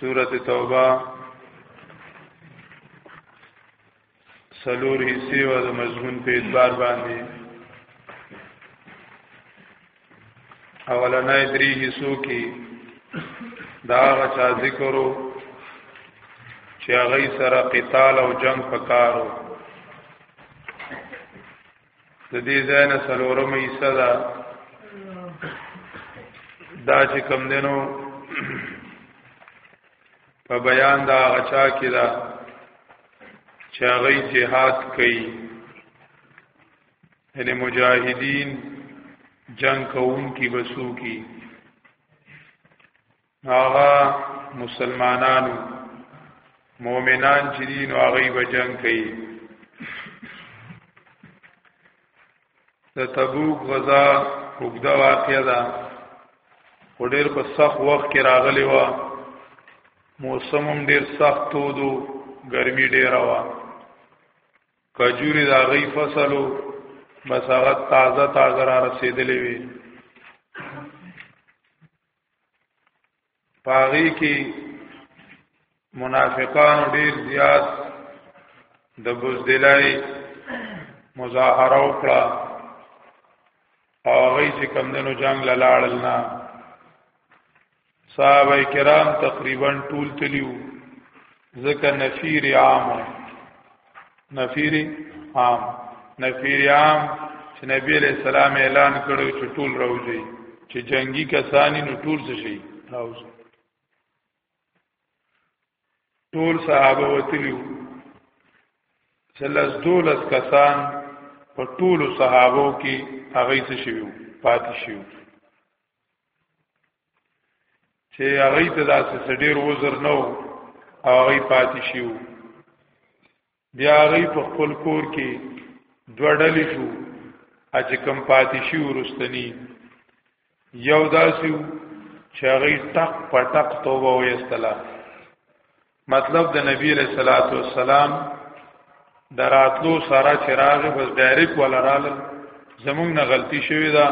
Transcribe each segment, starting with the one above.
سورت توبه سلور حصے و د مضمون په اعتبار باندې اولنې درې حصو کې دا غچا ذکرو چې هغه سره قتال او جنگ پکارو د دې ځای نه سلورم حصہ دا دا چې کم دینو په بیان دا غچا کې دا چې هغه جهاد کوي یعنی مجاهدین جنگ کوون کی بسو کی هغه مسلمانانو مؤمنان چې دین او هغه به جنگ کوي د تبوک غزا وګدا واقعیا ده په ډېر په سخت وخت کې راغلی و موسم هم ډېر سخت تودو ګرمي ډېره و کجوري دا غي فصلو بس هغه تازه تازه را رسیدلې وي پاغي کې منافقان ډیر زیات د بوزدلای مظاهره وکړه او هغه چې کمندونو جنگ لاړل نه صحابه کرام تقریبا ټول تلیو ځکه نفیر عام نفیر عام نفیر عام چې نبی علیہ السلام اعلان کړو چې ټول راوځي چې جنگي کسانی نو ټول څه شي راوځي ټول صحابه وتلیو سلس دولس کسان په ټولو صحابو کې هغه څه شویو پاتې شویو چې هغه ته داسې سډیر وزر نو او هغه پاتې شیو بیا هغه په خپل کور کې دوړلې شو اج کم پاتې شي ورستنی یو داسې چې هغه ټق پټق توبه وېستله مطلب د نبی علیہ الصلوۃ والسلام دراتلو سارا چراغ بس ډایرک ولا رال زمونږ نه غلطی شوې ده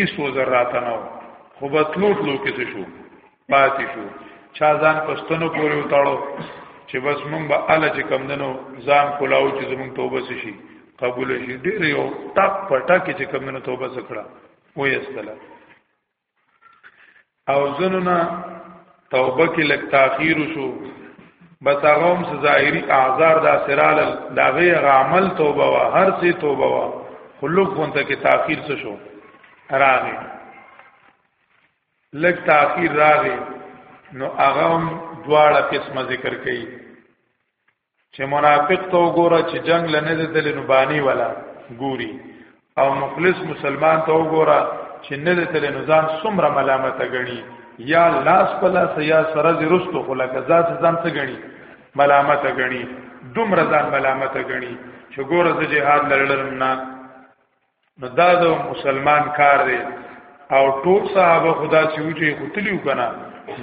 ایس وزر راته نو خو بتلو تلو کې څه شو پاتې شو چا ځان پښتنو پورې وتاړو چې بس مونږ به اله چې کم دنو ځان کولاو چې زمونږ توبه شي قبول شي ډیر یو تک پټه کې چې کم دنو توبه وکړه وې استله او زنونه توبه کې لک تاخير شو بس هغه هم ظاهري اعذار دا سرال دا غي عمل توبه وا هر څه توبه وا خلوق غونته کې تاخير څه شو راغی لک تاخير راغی نو هغه هم دواړه قسمه ذکر کړي چې منافق ته وګوره چې جنگ لنه دې تل نو بانی ولا ګوري او مخلص مسلمان ته وګوره چې نه دې تل نو ځان څومره ملامت غني یا لاس په لاس یا سره زرستو خو لکه ذات ځان څه غني ملامت غني دومره ځان ملامت غني چې ګوره د جهاد لړلم نه نو دا د مسلمان کار دی او ټول صحابه خدا چې وچی قتلیو کنا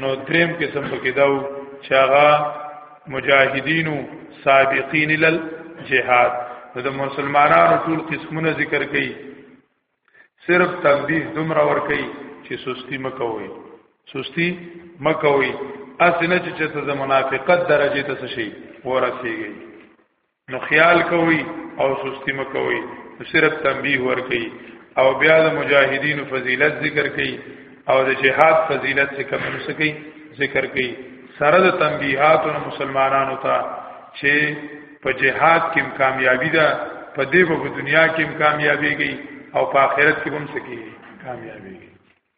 نو دریم قسم پکې داو چې هغه مجاهدین سابقین لل جهاد نو د مسلمانانو ټول قسمونه ذکر کړي صرف تنبیه دومره ور کوي چې سستی مکوئ سستی مکوئ اسنه چې ته د منافقت درجه ته شي ورسیږي نو خیال کوي او سستی مکوي نو صرف تنبیه ور کوي او بیا د مجاهدینو فضیلت ذکر کوي او د جهاد فضیلت څخه کوم څه کوي ذکر کوي سره د تنبیهات او مسلمانانو ته چې په جهاد کې کامیابی ده په دې په دنیا کې کامیابی گئی او په آخرت کې هم سکی کامیابی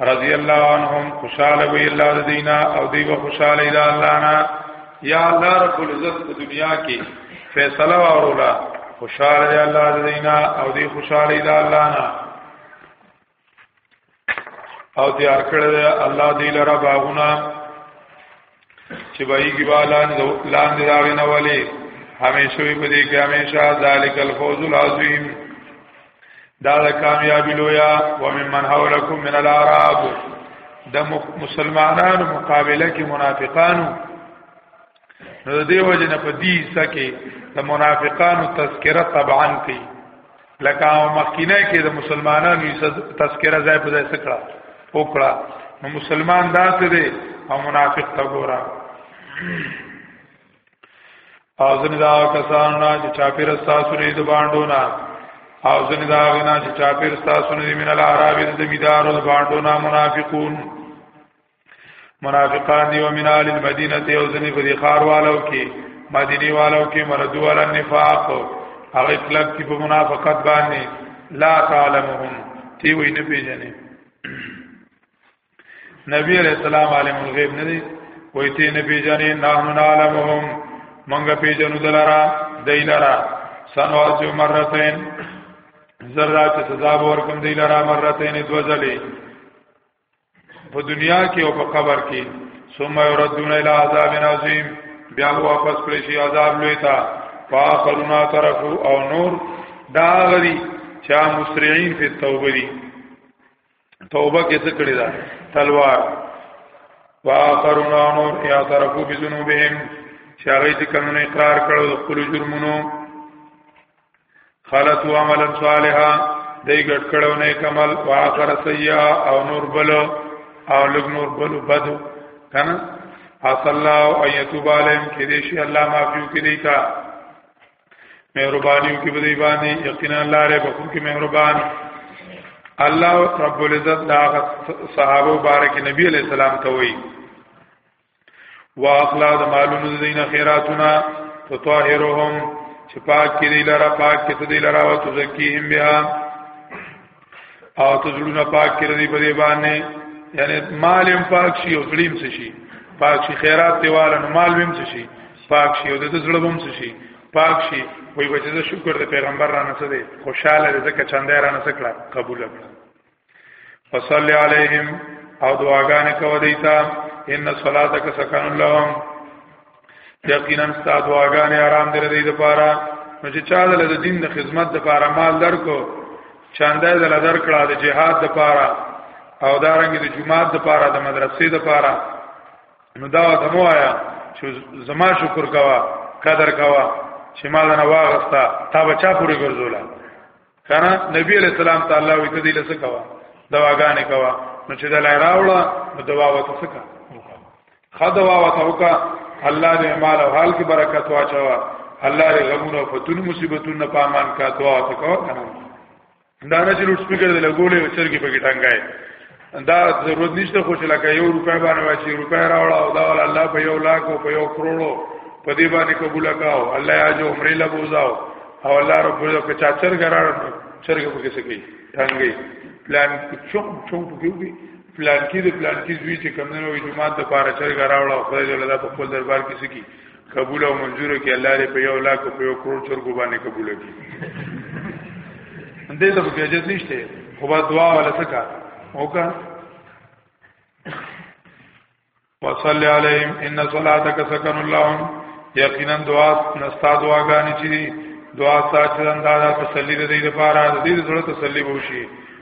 رضی الله عنهم خوشاله وی الله دینا او دی به خوشاله اله الله نا یا الله رب العزت په دنیا کې فیصله ورولا خوشاله دی الله دینا او دی خوشاله اله الله نا او تیار کړل الله دی لره باغونه چې بای کی بالان لان دی راغی نه ولی همیشه وی بده کې همیشه ذالک الفوز العظیم دا د کامیابی لویا و ممن حولکم من العرب د مسلمانانو مقابله کې منافقانو نو د دیو جن په دې سکه د منافقانو تذکرہ طبعا کوي لکه مخکینه کې د مسلمانانو عزت تذکرہ ځای په ځای سکړه وکړه نو مسلمان داسې دی او منافق ته ګورا او ځنې دا کسان نه چې چاپیر تاسو نه د باندو نه او ځنې دا غنا چې چاپیر تاسو نه من العرب د زمیدارو د باندو نه منافقون منافقان دی ومن آل المدینه ته او ځنی په دې خار والو کې مدینی والو کې مردو والا نفاق هغه کلک چې په منافقت باندې لا تعلمهم تی وی نه پیژنې نبی علیہ السلام عالم الغیب نه دی وای تی نه پیژنې نحن نعلمهم منګه پیژنو دلارا دیلارا سنوازو مرتين ذرات سزا ورکم دیلارا مرتين دوزلی په دنیا کې او په قبر کې ثم يردون الى عذاب عظیم بیا واپس کړی شي عذاب لوی تا فاخرنا طرف او نور دا غری چا مسرعين په توبه دي توبه کې څه کړی دا تلوار واخرنا نور یا طرفو بذنوبهم چې هغه چې کمونه اقرار کړو د خپل جرمونو خلطو عملا صالحا دی ګټ کړو نه کمل واخر سیا او نور بل او لګ نور بل بد کنه حس الله او ایتوب علیهم کې دې شي الله معفو کې دی تا مهربانیو کې بدی باندې یقینا الله رې بخون کې مهربان الله رب العزت دا صحابه مبارک نبی علیہ السلام ته وایي واخلا د مالونو د دین خیراتونه تطهرهم چې پاک کې دی لره پاک کې ته دی لره او تزکیهم بها او تزړونه پاک کې دی په دې باندې یعنی مال هم پاک شي او غلیم څه شي پاک شي خیرات دیواله نو مال هم څه شي پاک شي او د زړه هم څه شي پاک شي وای بچې شکر د پیغمبر رانه څه دی خوشاله دې ځکه چاندې رانه څه کړه قبول کړه فصلی علیهم او دعاګانې کوي دیتا ان صلاتک سکن لهم یقینا ستا دعاګانې آرام دې دې لپاره نو چې چا د دین د خدمت لپاره مال درکو چاندې د لدر کړه د جهاد لپاره او دارنګ د جمعات لپاره د مدرسې لپاره نو دا ته مو آیا چې زما شکر کوا قدر کوا چې مال نه واغستا تا بچا پوری ګرځولا کنه نبی علیہ السلام تعالی وی ته دې لسه کوا دواګانې کوا نو چې دا لای راوړه نو دوا وته سکا خدوا وته وکا الله دې مال او حال کې برکت واچوا الله دې غمونه فتون مصیبتونه پامان کا دعا وته کوا کنه دا نه چې لوټ سپیکر دې لګولې او چرګي پکې ټنګای دا ضرورت نشته خو چې لکه یو روپۍ باندې واچي روپۍ راوړه او دا ول الله په یو لاکھ او په یو کروڑو په دې باندې قبول کاو الله یې اجو عمرې لا بوزاو او الله رب دې په چا چر ګرار چرګ په کې سکی ټانګي پلان چوم چوم په کې وي پلان کې د پلان کې زوی چې کمنو وي جمعه د پاره چر ګراوړه خدای دې الله په خپل دربار کې سکی قبول او منظور کې الله دې په یو لاکو په یو کروڑ چرګو باندې قبول کړي دې ته به اجازه نشته خو با دعا ولا سکا اوکا وصلی علیهم ان صلاتک سکن اللهم یقینا دعا نستا دعاګانې چې دعا ساتل انداز تسلی دې لپاره دې زړه تسلی وشي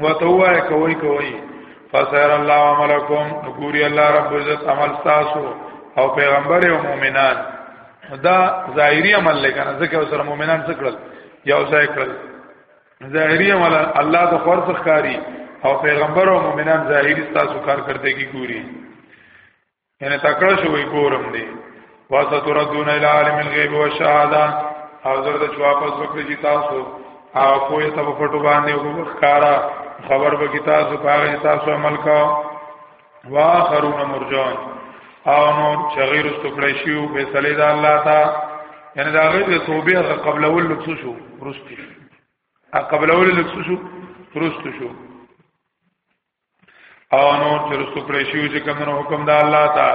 وتوای کوي کوي فسر الله عملکم نګوري الله رب عزت عمل تاسو او پیغمبر او مؤمنان دا ظاهری عمل لکنه ځکه سره مؤمنان څه کړل یو ځای کړل ظاهری عمل الله د خور څخه کاری او پیغمبر او مؤمنان ظاهری تاسو کار کرتے کی ګوري یعنی تکړه شوی ګورم دی واسه تردون الی عالم الغیب والشهاده او زر د واپس وکړي چې تاسو او کوی ته په پټو باندې وګورخارا خبر به کی تاسو پاره تاسو عمل کا واخرون مرجون او نو چغیر استکړی شیو به صلی الله تا یعنی دا غیر د توبه قبل اول لکس شو ورستی قبل اول لکس شو ورستی شو او نور چې رسو کړی شو چې کوم حکم د الله تا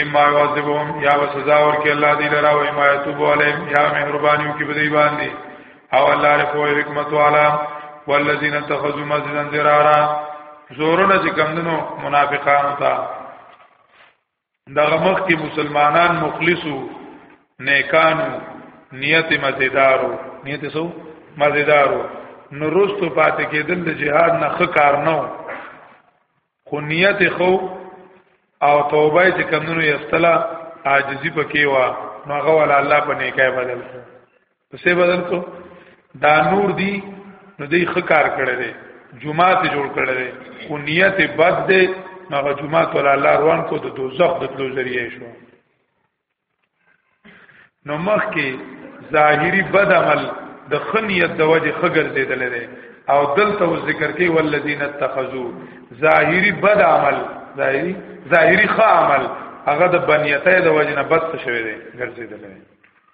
اما یعذبهم یا سزا ورکړي الله دې لرا او اما یتوب علیهم یا مهربانیو کې بدی باندې او الله له کوه حکمت والا والذین اتخذوا مسجدا ضرارا زورونه چې کوم دنو منافقانو ته دغه مخ کې مسلمانان مخلصو نیکانو نیت مزیدارو نیت سو مزیدارو نو رستو پاتې کېدل د جهاد نه خ کار نو خو نیت خو او توبه چې کمونو یستلا عاجزی پکې وا نو هغه ول الله په نیکه بدل کړ پسې بدل کو دا نور دی نو دی خکار کړی دی جمعه ته جوړ کړی دی خو نیت بد دی هغه جمعه ته الله روان کو د دوزخ د تلو ذریعہ شو نو مخ کې ظاهری بد عمل د خنیت د وجه خګر زیدل دی او دلته ذکر کوي والذین اتخذوا ظاهری بد عمل ظاهری ظاهری خ عمل هغه د بنیته د وجه نه بد شوی دی ګرځیدل دی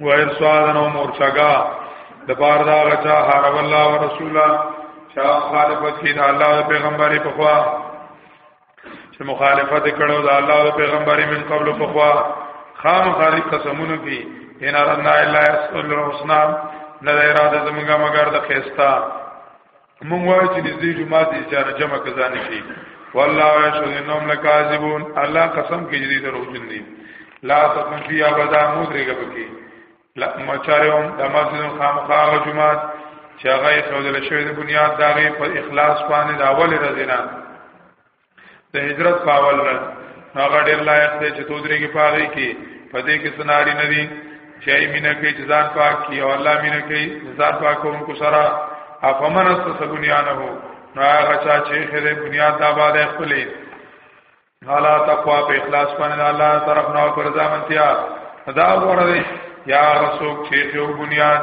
و ارسالن او مورچګا د بار دا غچا هر الله او رسولا چا مخالفت کړي د الله او پیغمبري په خوا چې مخالفت کړو د الله او پیغمبري من قبل په خوا خام خاري قسمونو کې ان ارنا الا يسل الحسنا نه اراده زمونږه مگر د خيستا مونږ وایو چې دې جمعه دې چاره جمع کزان شي والله یشهد انهم لکاذبون الله قسم کوي دې دروغجن دي لا تكن فی ابدا مدرګه پکې لا مچارهم د مسجد خامخا جمعه چې هغه سوزل شوی د بنیاد دغه په اخلاص باندې د اول رزینا د هجرت پاول نه هغه ډیر لایق دی چې تودري کې پاږي کې پدې کې سناري نه دي چې مینه کې ځان پاک کی او الله مینه کې ځان پاک کوم کو سره افمن است سبنیانه نو هغه چا چې خره بنیاد آباد خپلې حالا تقوا په اخلاص باندې الله طرف نو پر ځامنتیا دا غوړه دی یا رسول چې یو بنیاد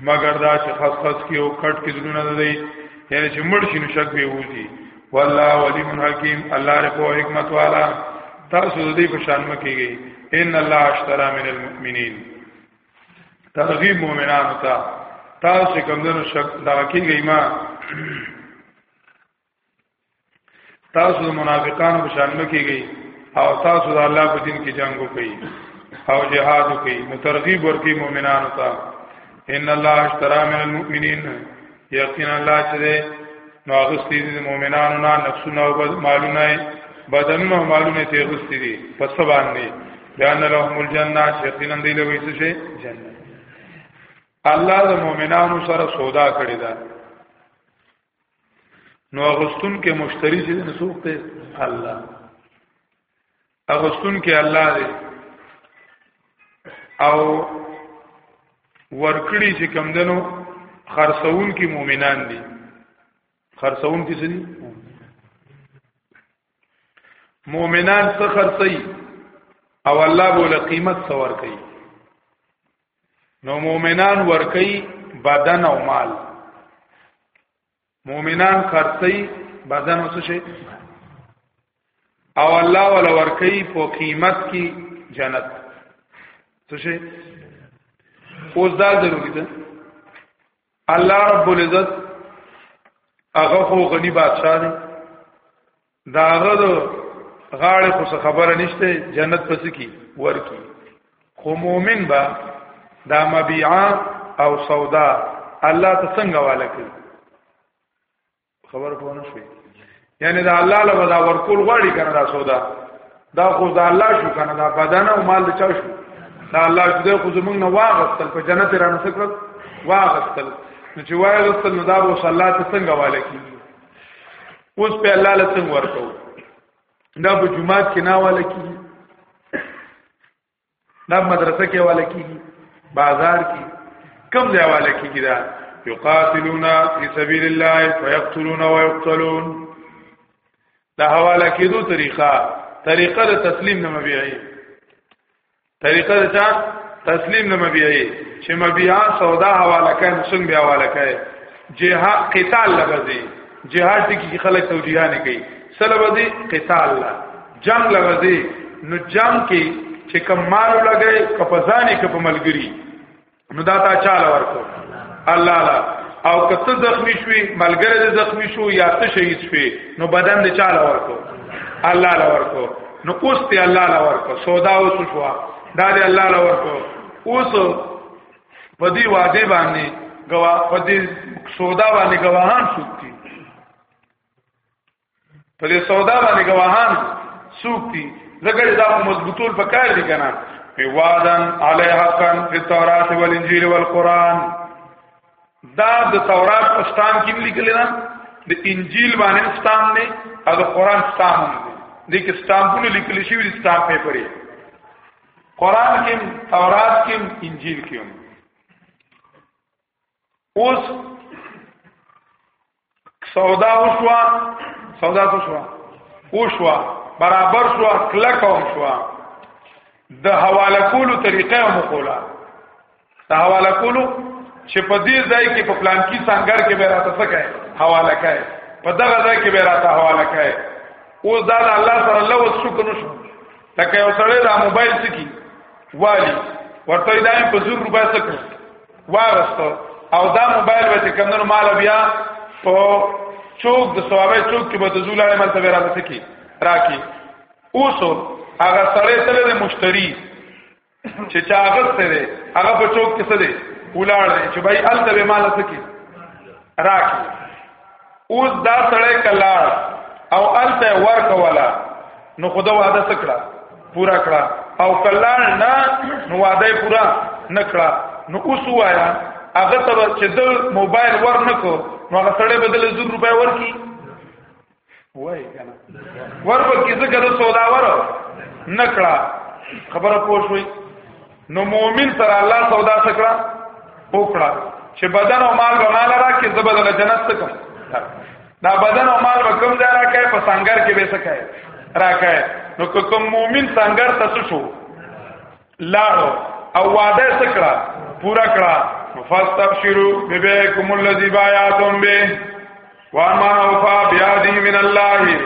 مگر دا چې خاص خاص کې او کټ کې زړونه نه دی یعنی چې مړ شي نو شک به وځي والله ولی من حکیم الله رب او حکمت والا تاسو دې په شان مکیږي ان الله اشترى من المؤمنین ترغیب مؤمنانو ته تاسو کوم دنو شک دا کیږي ما تاسو د منافقانو په شان مکیږئ او تاسو د الله په دین کې جنگ وکړئ او جهاد وکړئ نو ترغیب ورکړئ مؤمنانو ته ان الله اشترى من المؤمنین یقینا الله چې نو اغستی دي مؤمنانو نه نفسونه او مالونه بدنونه او مالونه ته اغستی دي پس باندې جان لهم الجنه یقینا دی له ویسه شي جنت الله د مؤمنانو سره سودا کړی دا نو اغستون کې مشتری چې نه سوق ته الله اغستون کې الله دی او ورکړي چې کم دنو خرڅون کې مؤمنان دي خرڅون کې څه دي مؤمنان څه خرڅي او الله بوله قیمت څور کوي نو مؤمنان ورکی بدن او مال مؤمنان خرڅي بدن او څه او الله ولا ورکی په قیمت کې جنت څه شي اوس دا ضروري ده الله رب العزت هغه خو غنی بادشاہ دی دا هغه غاړه خو څه خبره نشته جنت پس کی ورکی خو مؤمن با دا مبيعا او سودا الله ته څنګه والکه خبر پوه نه شوي یعنی دا الله له ودا ورکول غواړي کنه دا سودا دا خو دا الله شو کنه دا بدن او مال چا شو دا الله شو دا خو زمونږ نه واغستل په جنت را نسکل واغستل نو چې واغستل نو دا به صلی الله ته څنګه واله کی اوس په الله له څنګه ورکو دا په جمعات کې نه واله کی دا مدرسه کې والا کیږي بازار کې کم ځای والا کیږي دا یقاتلون فی سبیل الله فیقتلون ویقتلون دا حواله کېدو طریقه طریقه د تسلیم نه مبيعي طریقه د چا تسلیم نه مبيعي چې مبيعا سودا حواله کوي څنګه بیا حواله کوي جهاد قتال لبزي جهاد دي کې خلک توجیهانه کوي سلبزي قتال لا جنگ لوازي نو جنگ کې چې کم مال لګي کپزانې کپ ملګری نو دا تا چاله ورکو الله لا او کته زخمی شوی ملګری د زخمی شو یا ته شهید شوی نو بدن د چاله ورکو الله لا ورکو نو اوس ته الله لا ورکو سودا اوس شو دا دی الله لا ورکو اوس په دې واده باندې گوا په دې سودا باندې گواهان شوتی په دې سودا باندې گواهان سوق دي زګر دا په مضبوطول په کار دي کنه وعدن علی حقا فی التوراۃ والانجیل والقران دا د تورات په ستان کې لیکل نه د انجیل باندې ستان نه او د قران ستان نه دي کې ستامونه لیکل شوی دي ستام په پرې قران کې تورات کې انجیل کې اوس سودا وشوا سودا وشوا وشوا برابر شوا کلک او شوا د حواله کولو طریقه هم کولا د حواله کولو چې په دې ځای کې په پلان کې څنګه کې به راته څه کوي حواله کوي په دغه ځای کې به راته حواله کوي اوس دا الله سره الله وس شکر نشو تکه یو سره دا موبایل څکی والی ورته دا په 100 روپیا څخه واغستو او دا موبایل به چې کمنو مال بیا په چوک د ثوابه چوک کې به د زولاله مال ته راځي کی راکی اوس هغه سره تل د مشتری چې چا غسته دی هغه په چوک کې څه دی ولاړ دی چې بھائی الته به مال څه کی راکی اوس دا سړی کلاړ او الته ورک ولا نو خدا وعده سکړه پورا کړه او کلاړ نه نو وعده پورا نکړه نو اوس وایا هغه ته چې د موبایل ورنکو نو هغه سړی بدل 100 روپیا ورکی وای کنه ورپکې څه کړو سوداور نکړه خبره پوه شوي نو مؤمن سره الله سودا سکړه وکړه چې بدن او مال به مال راکې زبد له جنت څخه دا بدن او مال به کوم ځای راکې په سنگر کې به سکه راکې نو کوم مؤمن سنگر تاسو شو لاړو او وعده سکړه پورا کړه فاستبشروا ببيعكم الذي بايعتم به ومن اوفا بیادی من الله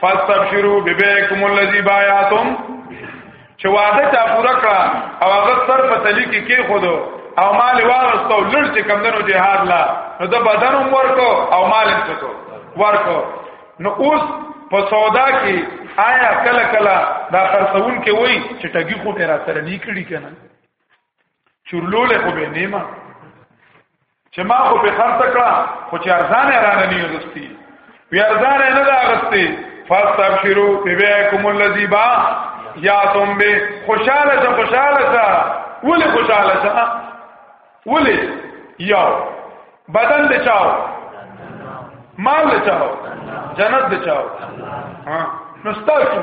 فاستبشروا ببیعکم الذی بایعتم چې وعده چا پورا کړه او هغه سر په تلی کې کې خودو او مال واغستو لړ چې کمندونو جهاد لا نو د بدن ورکو او مال څکو ورکو نو اوس په سودا کې آیا کله کله دا خرڅون کې وای چې ټګي خو تیرا سره لیکړي کنه چورلوله خو به نیمه چې ما خو په خرڅ کړه خو چې ارزان رانه نه یوستی وی ارزان نه دا غستی فاستبشروا ببيعكم الذي با یا تم به خوشاله شه خوشاله شه ولې خوشاله شه ولې یو بدن دې چاو مال دې چاو جنت دې چاو ها نو ستاسو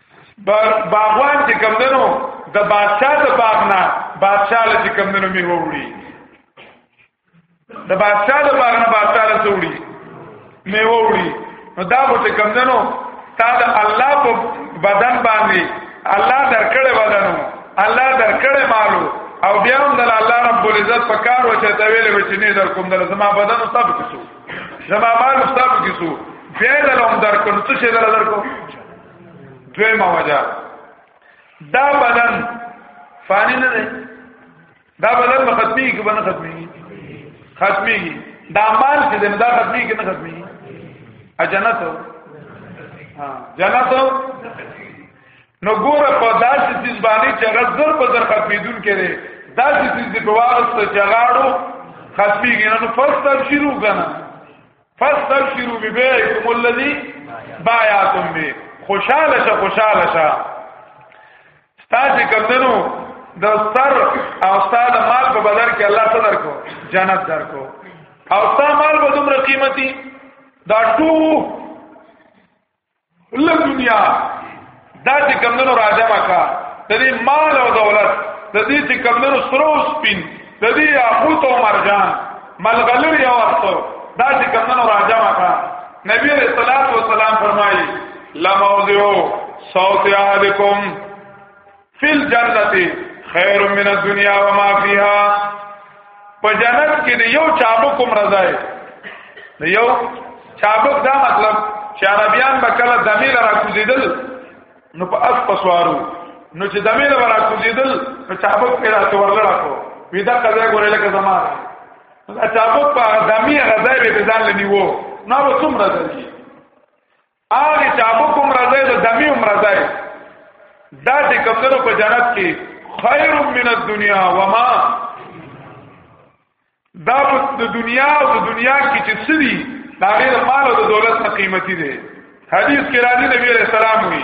باغوان چې کم دنو د بادشاہ د باغ نه بادشاہ له چې کم دنو می ووړي د بادشاہ د باغ نه بادشاہ له ووړي می ووړي نو دا به چې کم دنو تا د الله په بدن باندې الله درکړې بدنو الله درکړې مالو او بیا هم د الله رب العزت په کار و چې دا ویلې و چې نه در کوم د زما بدن او تب کیسو زما مال او تب کیسو بیا د لوم در کوم څه شي در کوم دویمه وجه دا بدن فانی نه دی دا بدن به ختمي کې باندې ختمي ختمي دا مال چې دا ختمي کې نه ختمي ا جنت ها جنت نو ګور په داسې چیز باندې چې هغه زر په زر ختمېدون کړي داسې چیز په واغسته چغاړو ختمي کې نه فرض تبشیرو کنه فاستبشروا ببيعكم الذي بايعتم به خوشاله شه خوشاله شه ستاسو کمندنو د سر او استاد مال په بدل کې الله څه درکو جنت درکو او ستا مال به دومره قیمتي دا ټو له دنیا دا چې کمندونو راځه ماکا د دې مال او دولت د دې چې کمندونو سرو سپین د دې یاقوت او مرجان ملغلر یو ورته دا چې کمندونو راځه ماکا نبی رسول الله صلی الله علیه وسلم فرمایي لموذو صوت یادکم فی الجنت خیر من الدنیا و ما فیها په جنت کې د یو چابک عمر ځای د یو چابک دا مطلب چې عربیان به کله دمیل را کوزیدل نو په اس پسوارو نو چې دمیل را کوزیدل په چابک پیدا تورلړه کو ویدا کله ګورې لکه زمان دا چابک په دمیه غځای به ځان لنیوو نو څومره ځای هغه چې ابو کوم راځي د دمی هم راځي دا چې کمنو په جنت کې خیر من الدنیا وما دا د دنیا او د دنیا کې چې سړي دا غیر مال او د دولت نه قیمتي دي حدیث کې راځي نبی رسول الله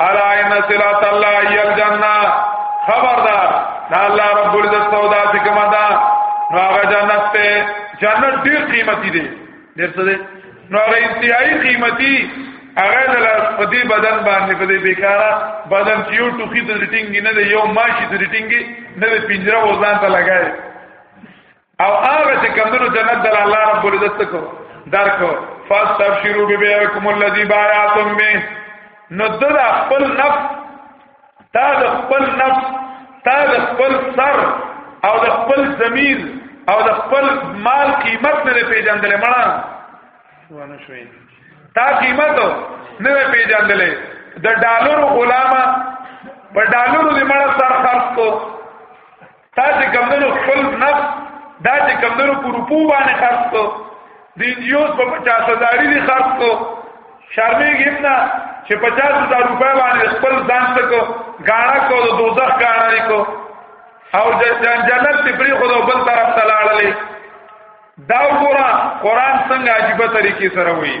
الا ان صلات الله ای الجنه خبردار دا الله رب العزت سودا چې کومه ده نو هغه جنت ته جنت ډیر قیمتي دی ډیر څه دی نو هغه انتهایی قیمتي هغه د په دې بدن باندې په دې بیکارا بدن چې یو ټوکی ته ریټینګ نه دی یو ماشي ته ریټینګ نه دی پنجره وزن ته لګای او هغه چې کمنو جنت دل الله رب العزت کو درکو فاستبشروا ببيعكم الذي بايعتم به نو د خپل نفس تا د خپل نفس تا د خپل سر او د خپل ضمیر او د خپل مال قیمت نه پیژندل مړه ونه شوې تا قیمت نه پیژندل د ډالرو غلامه په ډالرو دې مړه سر خرڅ کو تا چې کمدنو خپل نفس دا چې کمدنو په روپو باندې خرڅ کو د انجیوز په 50 هزاري دي خرڅ کو شرمېږي نه چې 50 هزار روپۍ باندې خپل ځان ته کو غاڼه کو د دوزخ غاڼه لیکو او جنت ته پری خو بل طرف ته لاړلې دا وګوره قران څنګه عجیب طریقې سره وایي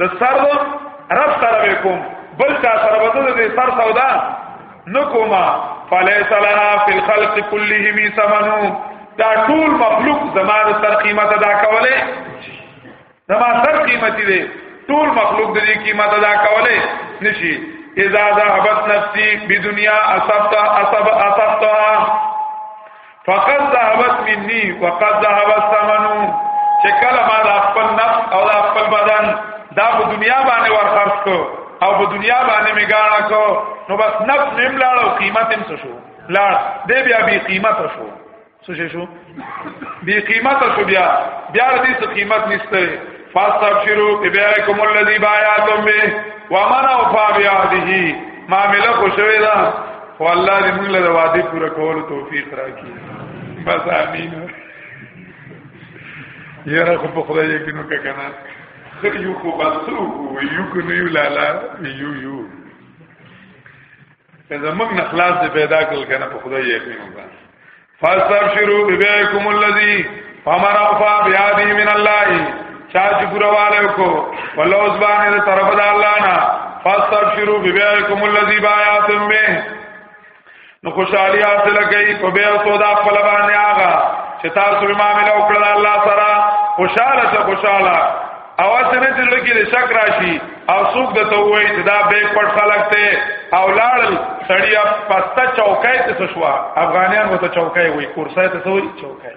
د سر رب سره وکوم بل چا سره وته د سر سودا نکوما فلیس لها فی الخلق كلهم ثمنو دا ټول مخلوق زمانه سر قیمت ادا کوله زما سر قیمت دی ټول مخلوق د دې قیمت ادا کوله نشي اذا ذهبت نفسي بدنيا اصبت اصب اصبتها فقط ذهبت مني وقد ذهب الثمن چې کله ما د خپل نفس او د خپل بدن دا په دنیا باندې ورخرڅ کو او په دنیا باندې می ګاڼه کو نو بس نفس نیم لاړ او قیمت هم شو لاړ دې بیا بی قیمت شو څه شو بی قیمت شو بیا بیا دې څه قیمت نشته فاستبشروا ببيعكم الذي بايعتم به ومن اوفى بعهده معاملہ خوشوي دا خو الله دې موږ له وعده پوره کولو توفیق راکړي بس امين یاره خو په خدای یې کینو کنه خو یو خو بسو یو کو نه یو لالا یو یو ته زمنګ نه خلاص دې پیدا کړل کنه په خدای یقین وکړه فاستبشروا ببيعكم الذي فمر اوفا بیادی من الله چا چې ګورواله کو ولو زبان دې طرف د الله نه فاستبشروا ببيعكم الذي بايعتم به نو خوشحالي حاصل کړئ په بیا سودا خپل باندې آغا چې تاسو معاملې وکړل الله سره خوشاله ته خوشاله او اسنه چې لکه د شک راشي او څوک د ته وایي چې دا بیگ پټ خلک ته او لاړ سړیا پستا چوکای ته شوا افغانان وته چوکای وای کورسای ته سوي چوکای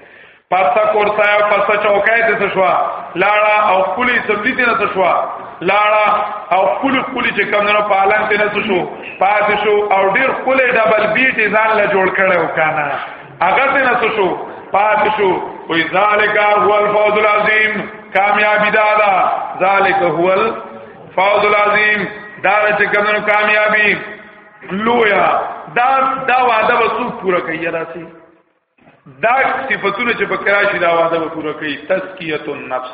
پستا کورسای او پستا چوکای ته شوا لاړه او کلی سبلی ته نه شوا لاړه او کلی کلی چې کم نه پالن ته نه شو پاتې شو او ډیر کلی ډبل بیټ ځان له جوړ کړو کنه هغه څنګه شو پات شو وی ذالک هو الفوز العظیم کامیابی دا دا ذالک هو الفوز العظیم دا چې کومه کامیابی لویا دا دا وعده وسو پورا کوي راځي دا صفاتونه چې بکرا شي دا وعده پورا کوي تزکیه النفس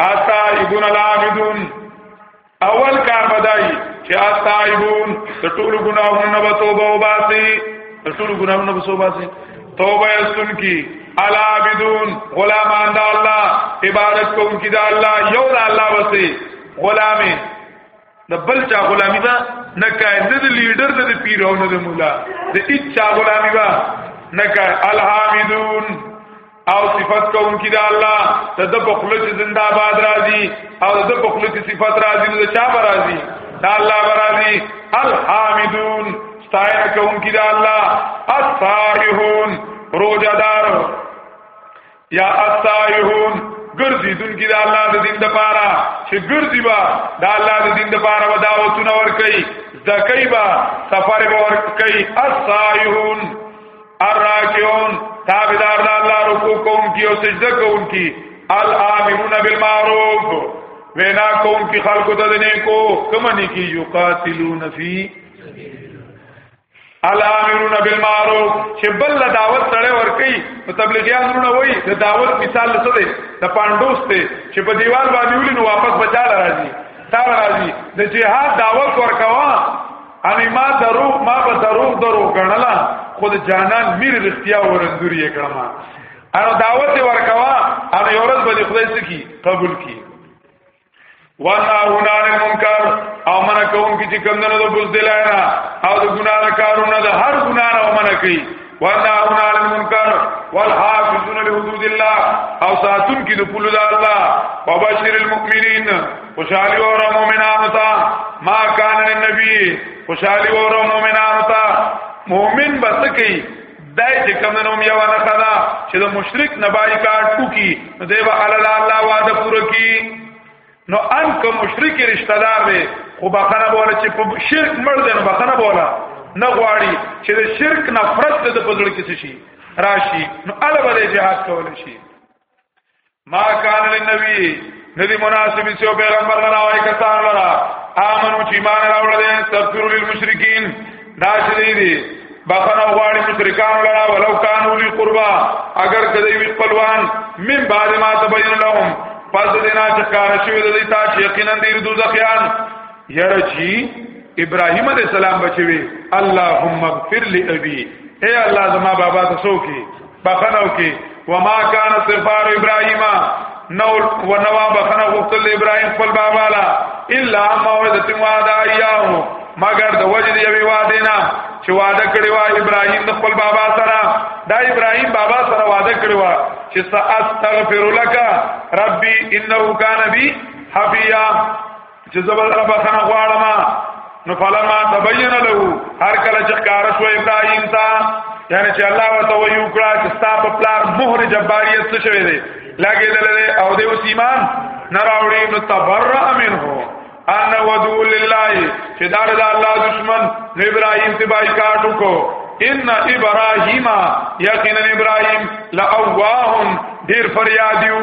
اتا ابن العابدون اول کار بدای چې اتا ابن د ټول ګناهونو نه توبه وباسي د ټول ګناهونو نه توبه وباسي توبه استون کی العابدون غلامان د الله عبادت کوونکي د الله یو د الله وسی غلامه د بل چا غلامی با نه کای نه د لیډر د پیر او نه د مولا د هیڅ چا غلامی با نه کای الحامدون او صفات کوم کی دا الله ته د بخله چې زنده آباد راځي او د بخله چې صفات راځي نو چا به راځي دا الله به راځي الحامدون ستاینه کوم کی دا الله الصائحون روزدار یا السائحون ګرځي دن کې د الله د دین د پاره چې ګرځي با د الله د دین د پاره وداوتونه ور کوي زکای با سفر به ور کوي السائحون الراکعون تابعدار د الله رکوع کوونکی او سجده کوونکی الامرون بالمعروف وینا کوونکی خلقو ته د نیکو کمنې کې یقاتلون فی الامرون بالمعروف چې بل له دعوت سره ور کوي نو تبلیغیان ورونه وای د دعوت مثال څه دی د پاندوس ته چې په دیوال باندې ولې نو واپس بچاله راځي تا راځي د جهاد دعوت ور کوا ان ما درو ما به درو درو غنلا خود جانان میر رښتیا ورندوري کړم ان دعوت ور کوا ان یورز به خدای سکی قبول کی وانا هنار منکر او من کوم کی چې کمندونو د بوز دلاینا او د ګناه کارونه د هر ګناه او من کوي وانا هنار منکر والحافظون لحدود الله او ساتون کی د کول د الله وبشر المؤمنین خوشالي اور مؤمنانو ته ما کان النبي خوشالي اور مؤمنانو ته مؤمن بس کوي دای چې کمنوم یو نه خدا چې د مشرک نه بای کار ټوکی نو دی به الله الله وعده پوره کی نو ان کو مشرک رشتہ دار وي خو بخنه بوله چې په شرک مړ دی نو بخنه بوله نه غواړي چې د شرک نفرت د پزړه کې شي راشي نو الله به جهاد کول شي ما کان لنبی ندی مناسب چې او پیغمبر لرا او کسان لرا امنو چې ایمان راوړل دي تفسیر للمشرکین دا چې دی دي بخنه غواړي مشرکان لرا ولو کانوا لی قربا اگر کدی وی خپلوان من بعد ما تبین لهم پس دینا چې کار شوی د دې تا چې یقینا دې دوزخیان یره چی ابراهیم علیہ السلام بچوي اللهم اغفر لابي اے الله زما بابا ته سوکي بخنو کې وما کان استغفار ابراهیم نو ونوا بخنه غوښتل ابراهیم خپل بابا لا الا موعده وعده ایاه مگر د وجد یوی وعده نه چې وعده کړی و ابراهیم د خپل بابا سره دا ابراهیم بابا سره وعده کړی و چې ساستغفر لك ربي انه كان بي حفيا چې زبر رب خنا غواړم نو فلما تبين له هر کله چې کار شو ابراهيم تا یعنی چې الله وته ویو کړه چې ستا په پلار مهر جباریت څه شوی دی لګې دلې او دې اوس ایمان نه راوړي نو تبرأ منه ان ودو لله چې دا د الله دشمن ابراهيم ته بایکاټ وکړو ان ابراهیم یقینا ابراهیم لاواه ډیر فریادیو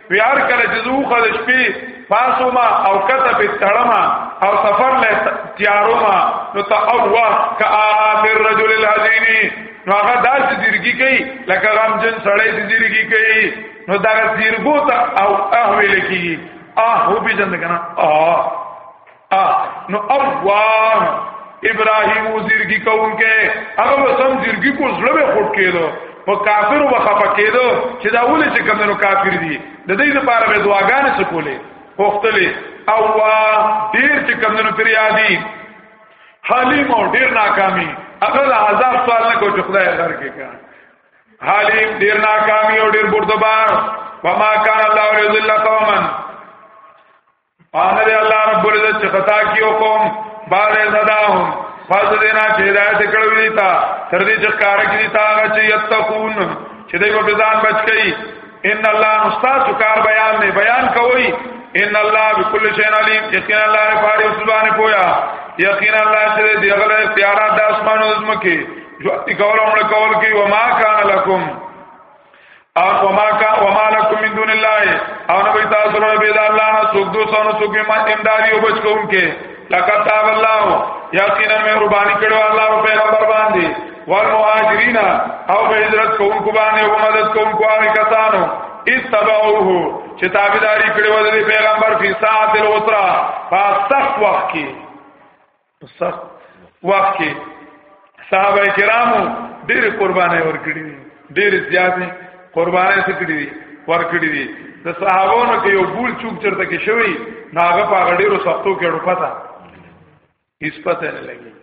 ویار کله چې زه وخه د شپې پاسو ما او کته په تړما او سفر له تیارو ما نو تا اوه کا اخر رجل الحزین نو هغه داس دیرګی کوي لکه غم جن سړی دیرګی کوي نو دا دیرګو ته او اهویل کی اه هو به جن کنه اه نو افواه ابراهيم وزيرګي کونکي هغه وسم زيرګي کو زړه به خټ کېدو په کافرو به خفه کېدو چې دا ولې چې کوم نو کافر دي د دې لپاره به دعاګانې سکولې پختلې او وا ډیر چې کوم نو پریادي حلیم او ډیر ناکامي هغه له عذاب سوال نه کو چې خدای غر کې کا حلیم ډیر ناکامي او ډیر بردبار وما كان الله ليذل قوما پانه دی الله رب العزت چې خطا کیو کوم بعد زداهم فاز دینا چې هدایت کړو دي تا تر دې چې کار کړی تا چې یتقون چې دوی په ځان بچ کړي ان الله استاد کار بیان نه بیان کوي ان الله بكل شيء عليم یقینا الله پاره سبحان پویا یقینا الله چې دی غل اختیارات د اسمانو زمکه جو کول امر کول کی وما کان لکم او ما کا وما لكم من دون الله او نو بیت تاسو له بيد الله نه څوک دو سونو څوک ما امداري او بچ کوم کې لقد تاب الله یقینا مهرباني کړو الله او پیغمبر باندې والمهاجرین او به هجرت کوم کو باندې او مدد کوم کو هغه کسانو استبعوه چې تابعداري کړو د پیغمبر فی ساعت العسرا په سخت وخت کې په سخت وخت کې صحابه کرامو ډېر قربانې ورکړي ډېر زیاتې قربانې څه کړې دي ورکړي دي د صحابونو کې یو بول چوک چرته کې شوی ناغه په غډېرو سختو کې ډو پتا هیڅ پته نه لګي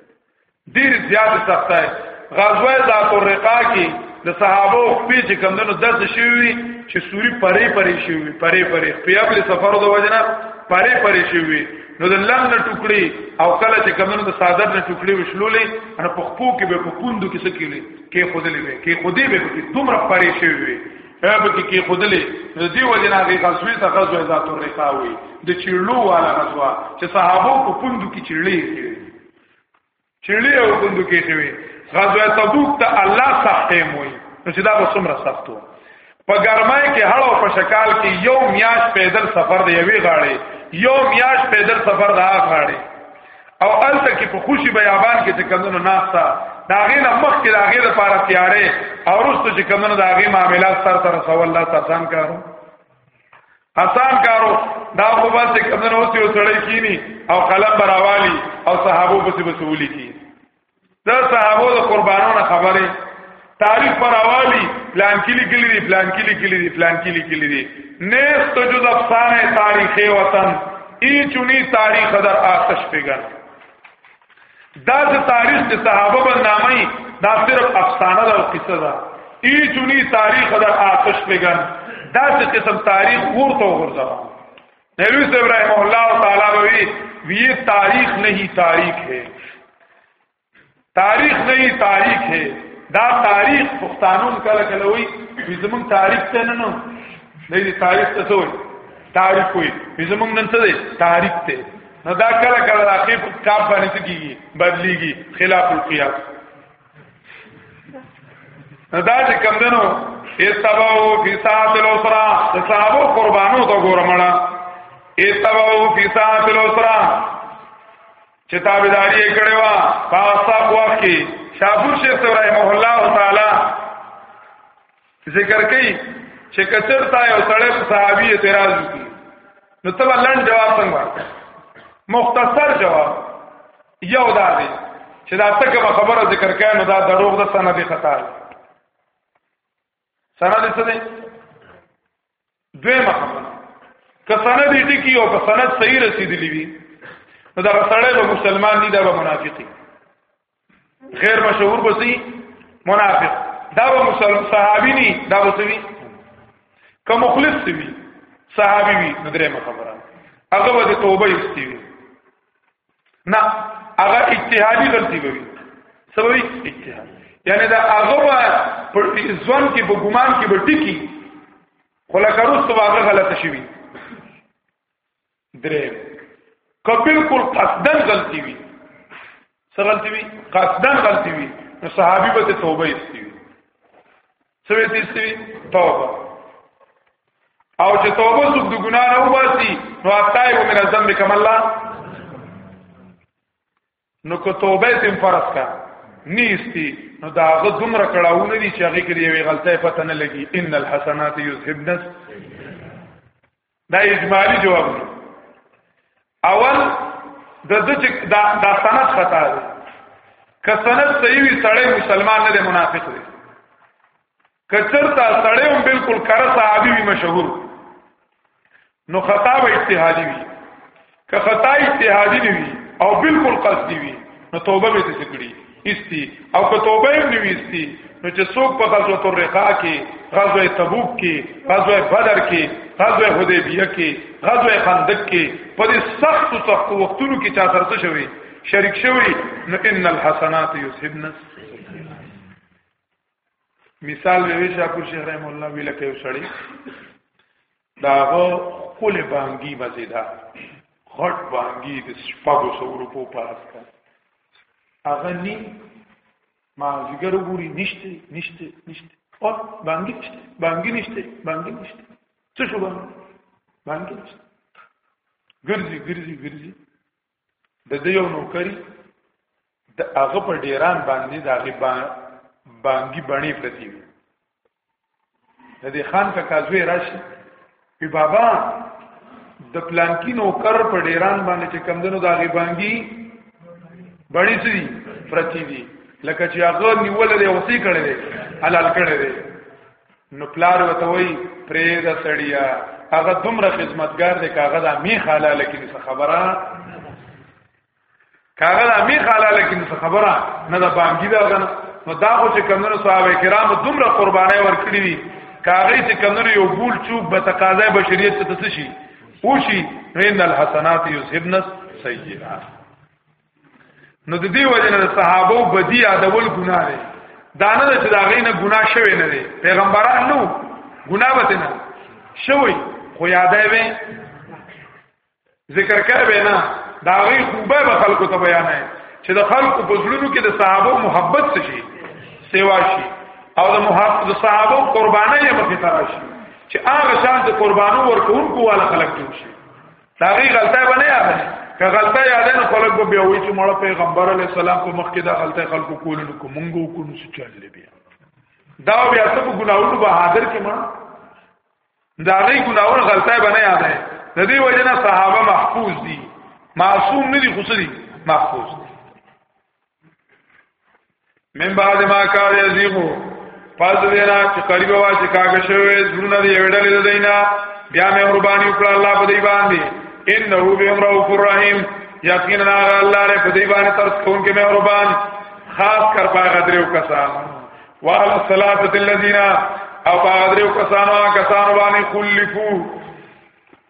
ډېر زیات سختای غزوه ذات الرقا کې د صحابو خپې چې کمندونو درد شوی چې سوري پرې پرې شوی پرې پرې په خپل سفر د وجنه پرې پرې شوی نو د لم نه ټوکړي او کله چې کمنو د صادر نه ټوکړي وشلولې ان په خپو کې به په پوندو کې سکیلې کې خودلې به کې خودې به په دومره پرې شوی وي هغه کې کې خودلې د دې وجه نه هغه غزوې ته غزوې ذات الرقاوي د چیرلو والا غزوه چې صحابو په پوندو کې چیرلې کې چړي او بندو کې شوی غزوه تبوک ته الله سخت موي نو چې دا به څومره سختو په ګرمای کې هړ او په شکال کې یو میاش پیدل سفر دی یوې غاړې یو میاش پیدل سفر دا غاړې او الته کې په خوشي بیابان کې چې کمونو ناستا دا غینه مخ کې دا غیر لپاره تیارې او رستو چې کمونو دا غي معاملات سر تر سوال الله تاسو کارو آسان کارو دا خو بس کمنو اوس یو سړی کینی او قلم براوالی او صحابو پسې بسولی کی دا صحابو د قربانونو خبره تاریخ براوالی پلان کلی کلی دی پلان کلی کلی دی پلان کلی کلی دی نیست جز افسانه تاریخ وطن ای چونی تاریخ در آتش پیگن دا د تاریخ د صحابه برنامه دا صرف افسانه ده او قصه ده ای جونی تاریخ دا آتش لګن دا څه قسم تاریخ ورته ورځه نبی صلی الله علیه الله تعالی وی وی تاریخ نہیں تاریخ ہے تاریخ نہیں تاریخ ہے دا تاریخ پښتانون کله کله وی زمون تاریخ ته نه نو دې تاریخ ته څه وی تاریخ وی زمون نن څه دی تاریخ ته نو دا کله کله د عقیق په کتاب باندې څه کیږي بدلیږي خلاف القیاس نو دا چې کم دنو اتبعو فی ساعت الاسرا د صحابو قربانو ته ګورمړه اتبعو فی ساعت الاسرا چې تابعداري یې کړې وا په صاحب وخت کې شاپور شیخ رحمه الله تعالی ذکر کوي چې کچر تا یو سړی په صحابي اعتراض وکړي نو ته لاند جواب څنګه ورکړې مختصر جواب یو دا دی چې دا څه کوم خبره ذکر کړي نو دا دروغ ده سند خطا سند څه دی دویمه خبره که سند یې ټکی او په سند صحیح رسیدلی وي نو دا سړی به مسلمان نه دا به منافقي غیر مشهور بسی منافق دا به مسلمان صحابي نه دا به سوي که مخلص سوي صحابي وي ندرې خبره هغه به توبه استوي نه هغه اجتهادي غلطي به وي سبوي اجتهاد یعنی دا هغه به پر ځوان کې په ګمان کې به ټکی خلکه روسته هغه غلطه شوی درې که بالکل قصدن غلطي وي څه غلطي وي قصدن غلطي وي نو صحابي به توبه استوي سوی تیستی توبه او چې توبه څوک د ګناه نه وباسي نو اتایو من ذنب کم الله نو کو توبه تم فرض کا نیستی نو دا هغه دومره کړهونه دي چې هغه کې یوې غلطۍ پته نه لګي ان الحسنات یذهبن دا اجمالی جواب دی اول د د دا دا سند خطا دی که سند صحیح وي سړی مسلمان نه دی منافق دی که چرته سړی هم بالکل کړه صحابي وي مشهور نو خطا به اجتهادي وي که خطا اجتهادي نه وي او بالکل قصدي وي نو توبه به دې کړی استی او که توبه یې نه ویستی نو چې څوک په غزوه الرقا کې غزوه تبوک کې غزوه بدر کې غزوه حدیبیه کې غزوه خندق کې په دې سخت سخت وختونو کې چا سره شوی شریک شوی نو ان الحسنات یذهبن مثال وی شاپور شیخ رحم الله وی لکه یو سړی داغه خپل بانګي مزیدا خټ بانګي د شپږو سو روپو پاس کا هغه ني ما زګر وګوري نشته نشته نشته او بانګي نشته بانګي نشته بانګي نشته څه شو بانګي نشته ګرځي ګرځي ګرځي د دې یو نوکری د هغه په ډیران باندې د هغه بانګي بڼې پرتی وي د دې خان کا کازوی راشي پی بابا د پلانکی نوکر په ډیران باندې چې کمدنو د هغه بانګي بڼې سری پرتی دي لکه چې هغه نیول دی اوسې کړی دی حلال کړی دی نو پلار وته وی پرې دا سړیا هغه دومره خدمتگار دی کاغه دا می خاله لکن څه خبره کاغه دا می خاله لکن څه خبره نه دا بانګی دا غنه نو دا خو چې کمنو صاحب کرام دومره قربانای ورکړي دي کاغه چې کمنو یو بول چوک به تقاضای بشریت ته تسشي وشي رین الحسنات یذهبن السیئات نو د دې وجه نه صحابه بدی ادول ګناه دی دا نه چې دا غینه ګناه شوی نه دی پیغمبران نو ګناه وته نه شوی خو یادای وې ذکر کړه به نه دا غي خوبه به خلکو ته بیان نه چې د خلکو په زړونو کې د صحابه محبت څه شي سیوا شي او د محبت د صحابه قرباني یې مخې ته راشي چې هغه شان د قربانو ورکوونکو والا خلک جوړ شي دا غي غلطه باندې یاد که غلطه یاد نه خلک به بیا وایي چې مړ پیغمبر علی السلام په مخ کې دا غلطه خلکو کول نو کوم مونږ کو نو څه چل بیا دا بیا څه په ګناوونو به حاضر کې ما دا غي ګناوونه غلطه باندې یاد ده د دې وجنه صحابه محفوظ دي معصوم نه دي خو دي محفوظ دي من بعد ما کار یزیغو پس دینا چې قریب وا چې کاګه شوی زړونه دی وړلې دینا بیا مې قرباني وکړه الله په دی باندې انه بهم رؤوف الرحیم یقینا الله له په دی باندې تر څون کې مې قربان خاص کر پاغه دریو کسان وعلى الصلاه الذين او پاغه دریو کسانو کسانو باندې خلفو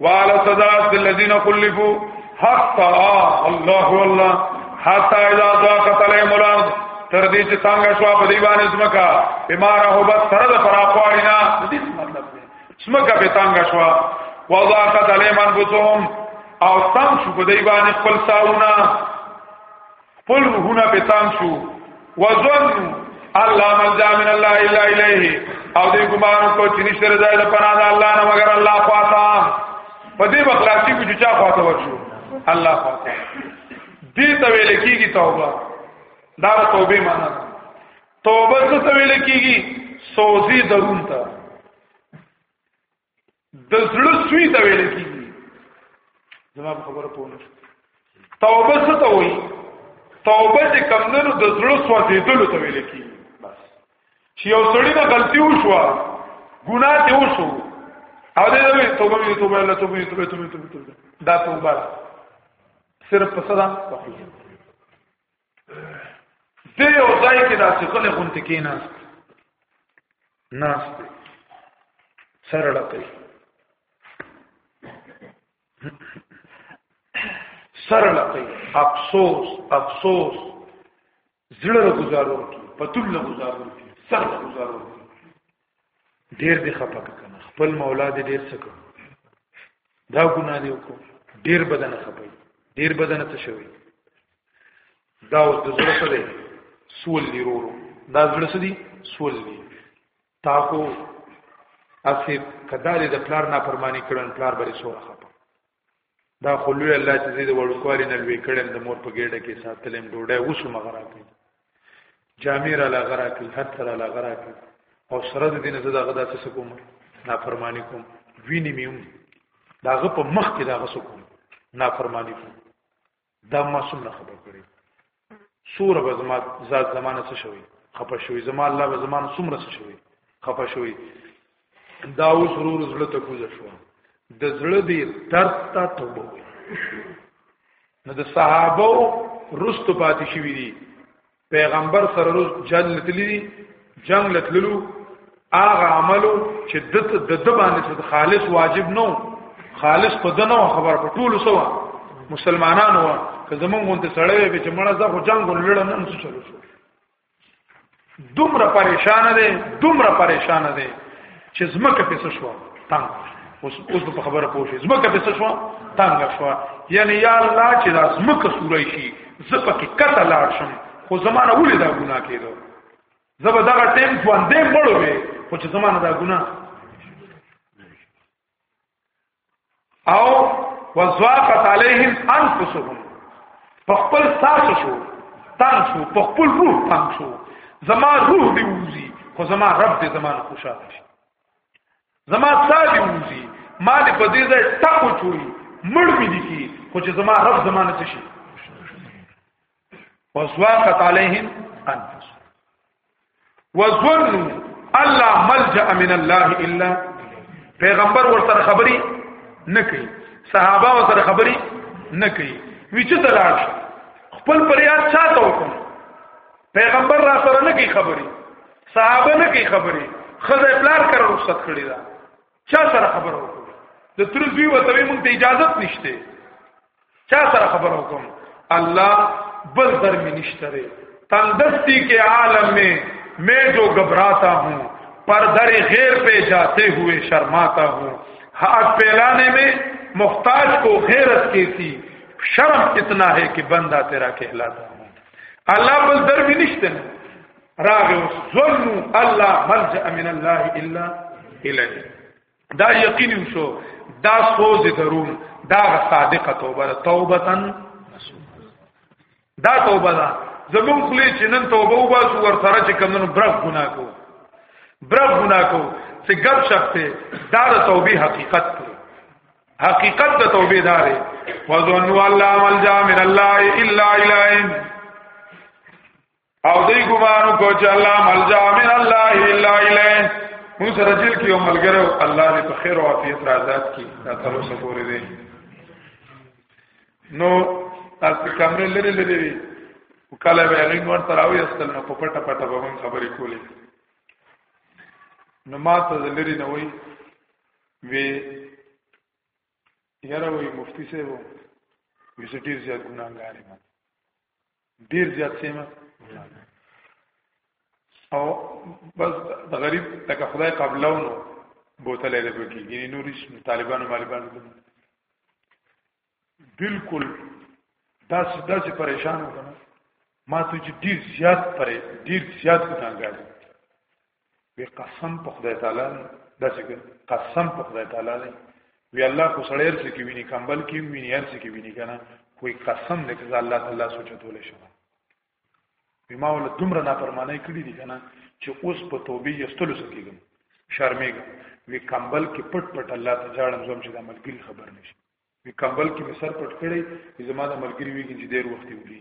وعلى صدرات الذين خلفوا حتى الله والله حتى اذا ضاقت عليهم الارض تر دې چې څنګه شو په دې باندې سمکا بیمار هو بس سره د فراقوالي نه دې مطلب دی سمکا په څنګه شو وضاقت عليهم انفسهم او تم شو په دې باندې خپل ساونه خپل روحونه په تان شو وزن الله ملجا من الله الا الیه او دې ګمان کو چې نشته رضای د پناه د الله نه مگر الله خواتا په دې بخلاصي کو چې چا خواتا ورشو الله خواتا دې ته ویل کېږي توبه دا توبه معنا توبه څه ته ویل کېږي سوزي درون ته د زړه سوی ته ویل کیږي زما په خبره پوه نه توبه څه ته وایي توبه چې کمندونو د زړه سوځېدلو ته ویل کیږي بس چې یو سړی نه غلطي وشوه ګناه ته وشو او دې دوی توبه مې توبه الله توبه مې توبه توبه توبه دا توبه صرف په صدا دې یو ځای کې داسې خلک غونډه کې ناست ناست سره لکه سره لکه افسوس افسوس زړه گزارو کی پتول گزارو کی سر گزارو کی ډیر دی خپک کنه خپل مولا دی ډیر سکو دا ګناه دی کو ډیر بدن خپای ډیر بدن ته شوی دا اوس د زړه سره سول دی رورو دا زړه سره دی سول دی تاسو اسی کدارې د پلار نه پرمانی کړن پلار بری سوره خپه دا خو لوی الله چې زه د وړوکوالي نه لوی کړم د مور په ګېډه کې ساتلم ډوډۍ اوس مغرا کوي جامې را لغرا کوي هر څه را لغرا کوي او سره د دې نه زه دغه داسې څه کوم نافرمانی کوم ویني مې هم داغه په مخ کې داغه څه کوم نافرمانی کوم دا ما څومره خبر کړی سوره به زما ذات زمانه څه شوی خپه شوی زما الله به زمانه څومره څه شوی خپه شوی دا اوس ورور زړه ته کوزه شو د زړه دی درد ته توبه وي نو د صحابه رستو پاتې شوی دي پیغمبر سره روز جنگ لتلی دي جنگ لتللو هغه عملو چې د د د باندې خالص واجب نو خالص په دنو خبر په ټولو سوا مسلمانانو وا که زمونږ غونته سړی به چې مړه زه خو جنگ ولړ نه نس چلو شو دومره پریشان دي دومره پریشان دي چې زمکه په څه شو تا اوس اوس په خبره پوه شي زمکه په څه شو تنګ شو یعنی یا الله چې دا زمکه سورای شي زپه کې کته لاړ شم خو زمانہ ولې دا ګناه کېدو زبر دا ټیم ژوندې مړو وي خو چې زمانہ دا ګناه او وزاقت علیهم انفسهم په خپل تاسو شو تنگ شو په خپل روح تنگ شو زما روح دی وزي خو زما رب دې زما نه خوشاله شي زما ساه دی وزي ما دې په دې ځای ټکو چوي مړ مې دي کی خو چې زما رب زما نه شي وسواقت عليهم انفس وظن الله ملجا من الله الا پیغمبر ورسره خبري نه کوي صحابه ورسره خبري نه کوي وچ دلار خپل پریاد چاته وکم پیغمبر را سره نه کوي خبري صحابه نه کوي خبري خدای پلار کړو ست کړی دا چا سره خبر وکړو د تر زوی وته مونږ ته اجازه نشته چا سره خبر وکم الله بل در می نشته تندستی کے عالم میں میں جو گھبراتا ہوں پر در غیر پہ جاتے ہوئے شرماتا ہوں ہاتھ پھیلانے میں محتاج کو غیرت کی تھی شرم اتنا ہے کہ بندہ تیرا کہلاتا ہوں الله بل در می نشته راغه اوس ظنوا الله ملجا من الله الا الیه دا یقین شو دا سوز درون دا صادقه توبه ده توبتن دا توبه ده زمون خلی چې نن توبه وباسو ور سره چې کمنو برغ ګنا کو برغ ګنا کو چې ګب شپته دا د توبې حقیقت دی حقیقت د توبې دارې وظنوا الله ملجا من الله الا الیه او دې ګمانو کو چې الله ملجا من الله الا الیه موږ سره جیل کې یو ملګری الله دې په خیر او عافیت آزاد کړي دا تر اوسه پورې دی نو تاسو کمرې لري لري وي وکاله به هغه نور تراوي استل نو په پټه پټه به موږ خبرې کولې نو ما ته لري نه وي وی یاره وی مفتی صاحب وی سټیر زیات ګناګار ما ډیر زیات سیمه او بس د غریب لکه خدای قبلونو بوتل یې پکې یعنی نور هیڅ طالبانو مالبانو بالکل داس داس پریشان وکړه ما ته چې ډیر زیات پرې ډیر زیات ګناګار وی قسم په خدای تعالی نه داسې قسم په خدای تعالی نه وی الله کو سړی ارڅ کې ویني کمبل کې ویني ارڅ کې ویني کنه کوئی قسم دې چې الله تعالی سوچتول شي بما ول دومره نافرمانی کړی دي کنه چې اوس په توبې یستلو سکیږم شرمېږم وی کمبل کې پټ پټ الله ته جاړم زم چې د ملګری خبر نشي وی کمبل کې مې سر پټ کړی وی زما د ملګری وی چې ډیر وخت وی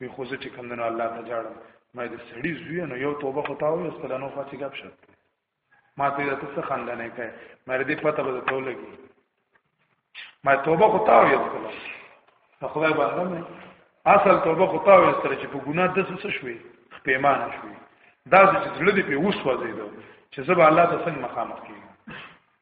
وی خو زه چې کوم نه الله ته جاړم ما د سړی زوی نه یو توبه خو تاو یو ستلانو فاتی غب شپ ما ته د څه خندنه کوي مې دې پته به ته ولګي ما توبه خو تاو یو ستلانو ته خدای باندې مې اصل توبه خو تاو یو ستل چې په ګناه د څه شوي پیمانه شوي دا چې زړه دې په وسوځي چې زه به الله ته څنګه مخامخ کیږم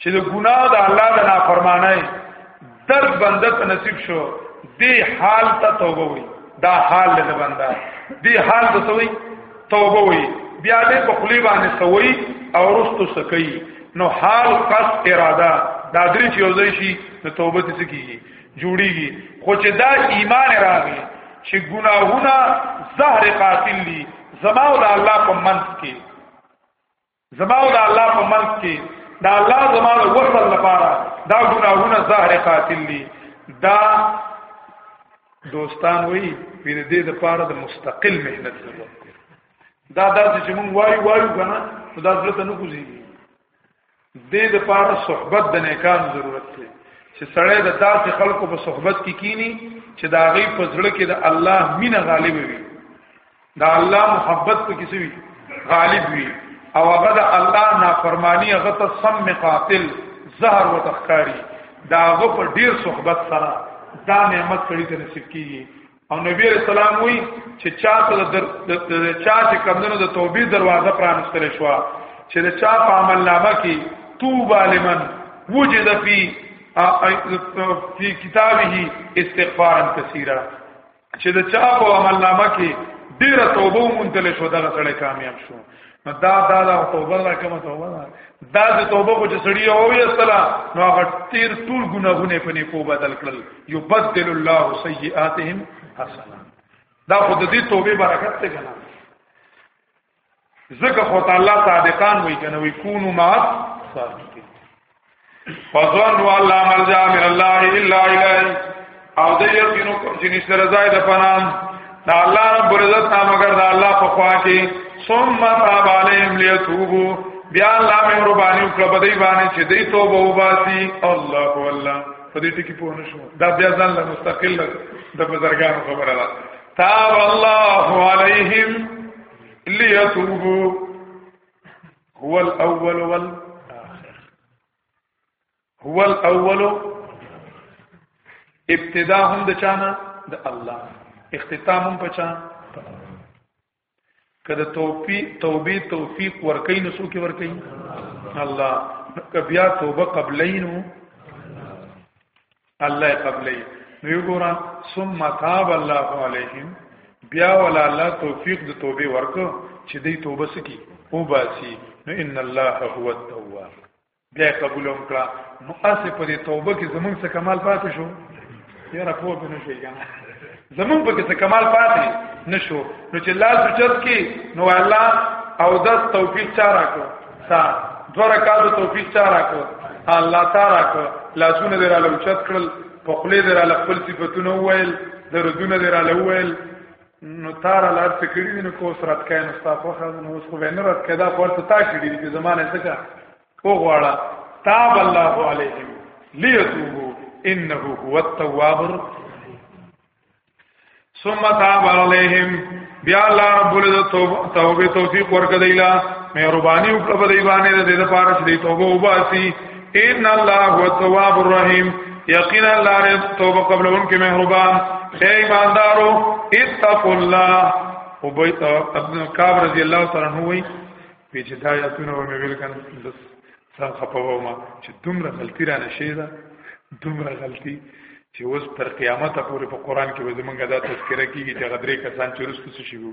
چې د ګناه د الله د نافرمانی درد بنده ته نصیب شو دی حال ته توبه وي دا حال له بنده دی حال ته سوی توبه وي بیا دې په خلی باندې سوی او رستو سکی نو حال قصد اراده دا درې چې یو ځای شي نو توبه دې سکیږي جوړیږي خو چې دا ایمان راغی چې ګناهونه زهر قاتل دي زما او الله په منځ کې زما او د الله په منځ کې دا الله زما د وصل لپاره دا ګناهونه زهر قاتل دي دا دوستان وی پیر دې د پاره د مستقل مهنت ضرورت دی دا درس چې مونږ وایو وایو کنه دا ضرورت نه کوزي دې د پاره صحبت د نیکان ضرورت دی چې سړی د داسې خلکو په صحبت کې کی کینی چې دا غي په ځړه کې د الله مینه غالب وي دا الله محبت په کیسه وی غالب وی او هغه د الله نافرمانی هغه ته سم قاتل زهر و تخکاری دا هغه په ډیر صحبت سره دا نعمت کړی ته نصیب کیږي او نبی رسول الله وی چې چا ته د چا چې کمندونو د توبې دروازه پرانستل شو چې د چا په عمل نامه کې توبه لمن وجد فی فی کتابه استغفارا کثیرا چې د چا په عمل نامه کې ډیره توبه مونتل شو دغه سړی کامیاب شو نو دا دا دا توبه را کومه توبه دا دا د توبه کو چې سړی او وی استلا نو هغه تیر ټول ګناهونه په نیکو بدل کړل یبدل الله سیئاتهم حسنا دا خود دې توبه برکت ته کنه ځکه خو تعالی صادقان وای کنه وی کونو ما صادقین فظن والله ملجا من الله الا الیه او د یقینو کوم چې نشته رضای د پنام دا الله رب عزت نه مگر دا الله په خوا کې ثم تاب علیهم لیتوبو بیا الله مې قرباني وکړه په دې باندې چې دې توبه وباسي الله والله په دې ټکی پوه نشو دا بیا ځان له مستقل د بزرګانو خبره ده تاب الله عليهم ليتوبوا هو الاول والاخر هو الاول ابتدا هم د چانه د الله اختتام هم پچا که د توبې توفیق ورکې نو څوک ورکې الله که بیا توبه قبلینو الله قبلې نو ګورا ثم تاب الله علیهم بیا ولا الله توفیق د توبې ورکو چې دې توبه سکی او باسي نو ان الله هو التواب بیا قبول هم کړه نو اسه په دې توبه کې زمونږ څه کمال پاتې شو یاره په به نشي کنه زمونږ په کې څه کمال پاتې نشو نو چې لاس چت کې نو الله او د توفیق چارا کو سا دوه رکعات توفیق چارا کو الله تعالی کو لاسونه دې را لوچت کړل په خله دې را خپل صفاتونه وویل درودونه دې را لویل نو تار لار څه کړی دي نو کو سرات کای نو ستا خو خاز نو اوس خو نه رات کدا خو ته تا کړی دي زمانه څه کا او غواړه تاب الله علیهم لیتوبو انه هو التواب ثم تاب علیهم بیا الله رب ال توبه توفیق ورکړه دیلا مهرباني وکړه په دی باندې د دې لپاره چې توبه وباسي ان الله هو التواب الرحیم یقینا الله دې توبه قبل ان کې مهربان اے ایماندارو اتقوا الله او بیت ابن کعب رضی الله تعالی عنہ وی چې دا یاتونه و مې ویل کنه بس سم خپاو ما چې دومره غلطی را نشي دا دومره غلطی چې اوس تر قیامت پورې په قران کې وځمنګا دا تذکرہ کیږي چې غدرې کسان چې رسو شي وو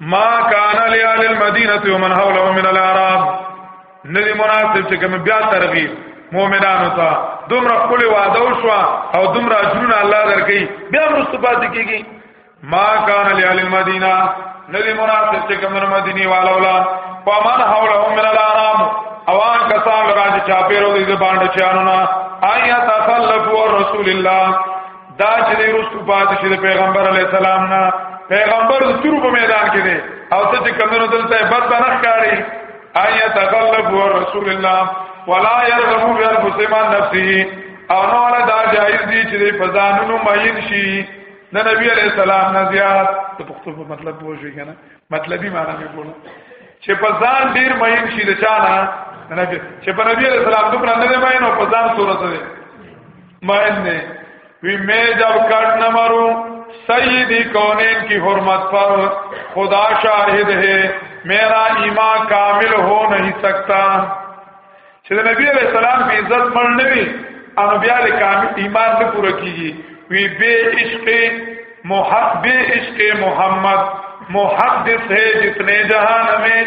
ما کان لعل المدینه ومن حولهم من الاعراب ندی مناسب چې کوم بیا ترغیب مؤمنانو ته دومره خپل وعده وشو او دومره اجرونه الله درکې بیا مستفاد کیږي ما کان لعل المدینه ندی مناسب چې کوم مدینی والولا فمن حولهم من الاعراب اوان کسان لراج چاپیرو دې باندې چانو نه آیات تخلفوا رسول الله دا چې د رسو پاتې شي د پیغمبر علی السلام نه پیغمبر د تورو په میدان کې دی او ته چې کمنو دلته بد بنخ کاری ایا تغلب و رسول الله ولا يرغب في انفسهم عن نفسه او نو له دا جایز دي چې په ځانونو ماین شي د نبی علی السلام نه زیات ته پښتو په مطلب پوښی کنه مطلبی معنی مې کوله چې په ځان ډیر ماین شي د چانه نبی چې په نبی علی السلام دومره نه ماین او په ځان صورت دی مین نه وی میں جب کٹ نہ مروں سیدی کونین کی حرمت پر خدا شاہد ہے میرا ایمان کامل ہو نہیں سکتا نبی علیہ السلام کی پورا کی بے عشق محب بے عشق محمد محدث ہے جتنے جہان میں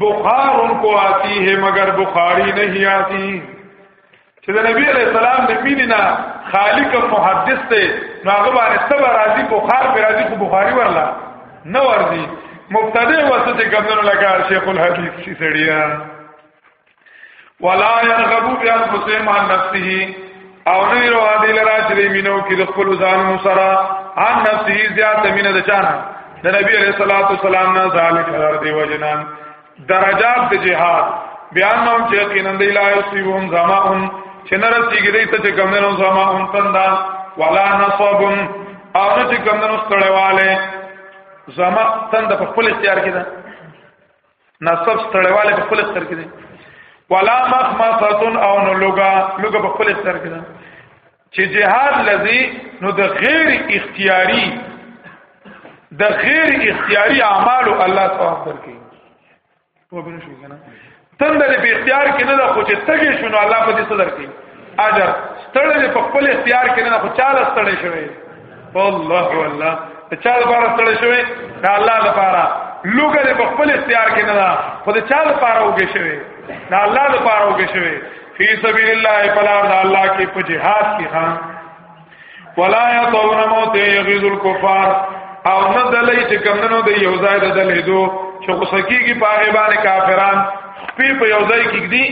بخار ان کو آتی ہے مگر بخاری نہیں آتی چې د نبی علیہ السلام د مینې نه خالق او محدث ته نو هغه باندې صبر راضي بخار پر راضي کو بخاری ورلا نه ورځي مبتدی وسته کمنو لگا شیخ الحدیث شي سړیا ولا يرغبوا بانفسهم عن نفسه او نه روا دي لرا چې مينو کې د خپل ځان سره ان نفسه زیات مینه د چانه د نبی عليه الصلاه والسلام نه ذالک هر دی وجنان درجات د جهاد بیان نو چې یقینا دی لا یصيبهم زماهم چې نه رسیږي دی ته کوم نه زماهم تندا ولا نصب او نه چې کوم نه ستړیواله زما تند په خپل اختیار کې ده نصب ستړیواله په خپل اختیار کې ده ولا مخمصه او نو لوګه لوګه په خپل اختیار کې ده چې جهاد لذي نو د غیر اختیاري د غیر اختیاري اعمال الله ثواب درکړي په بنو شو کنه تند دې په اختیار کې نه خو چې تګې شنو الله په دې صدر کې اجر ستړې په خپل اختیار کې نه خو چاله ستړې شوی الله والله ته چا لپاره ستړی شوی دا الله لپاره لوګه دې په خپل اختیار کې نه ده خو د چا لپاره وګې شوی دا الله لپاره وګې شوی فی سبیل الله فلا دا الله کې په جهاد کې خان ولا یطون موت یغیظ الکفار او نه دلې چې کمنو د یو ځای د دلې دو چې قصکیږي په هغه باندې کافران خپې په یو ځای کې دي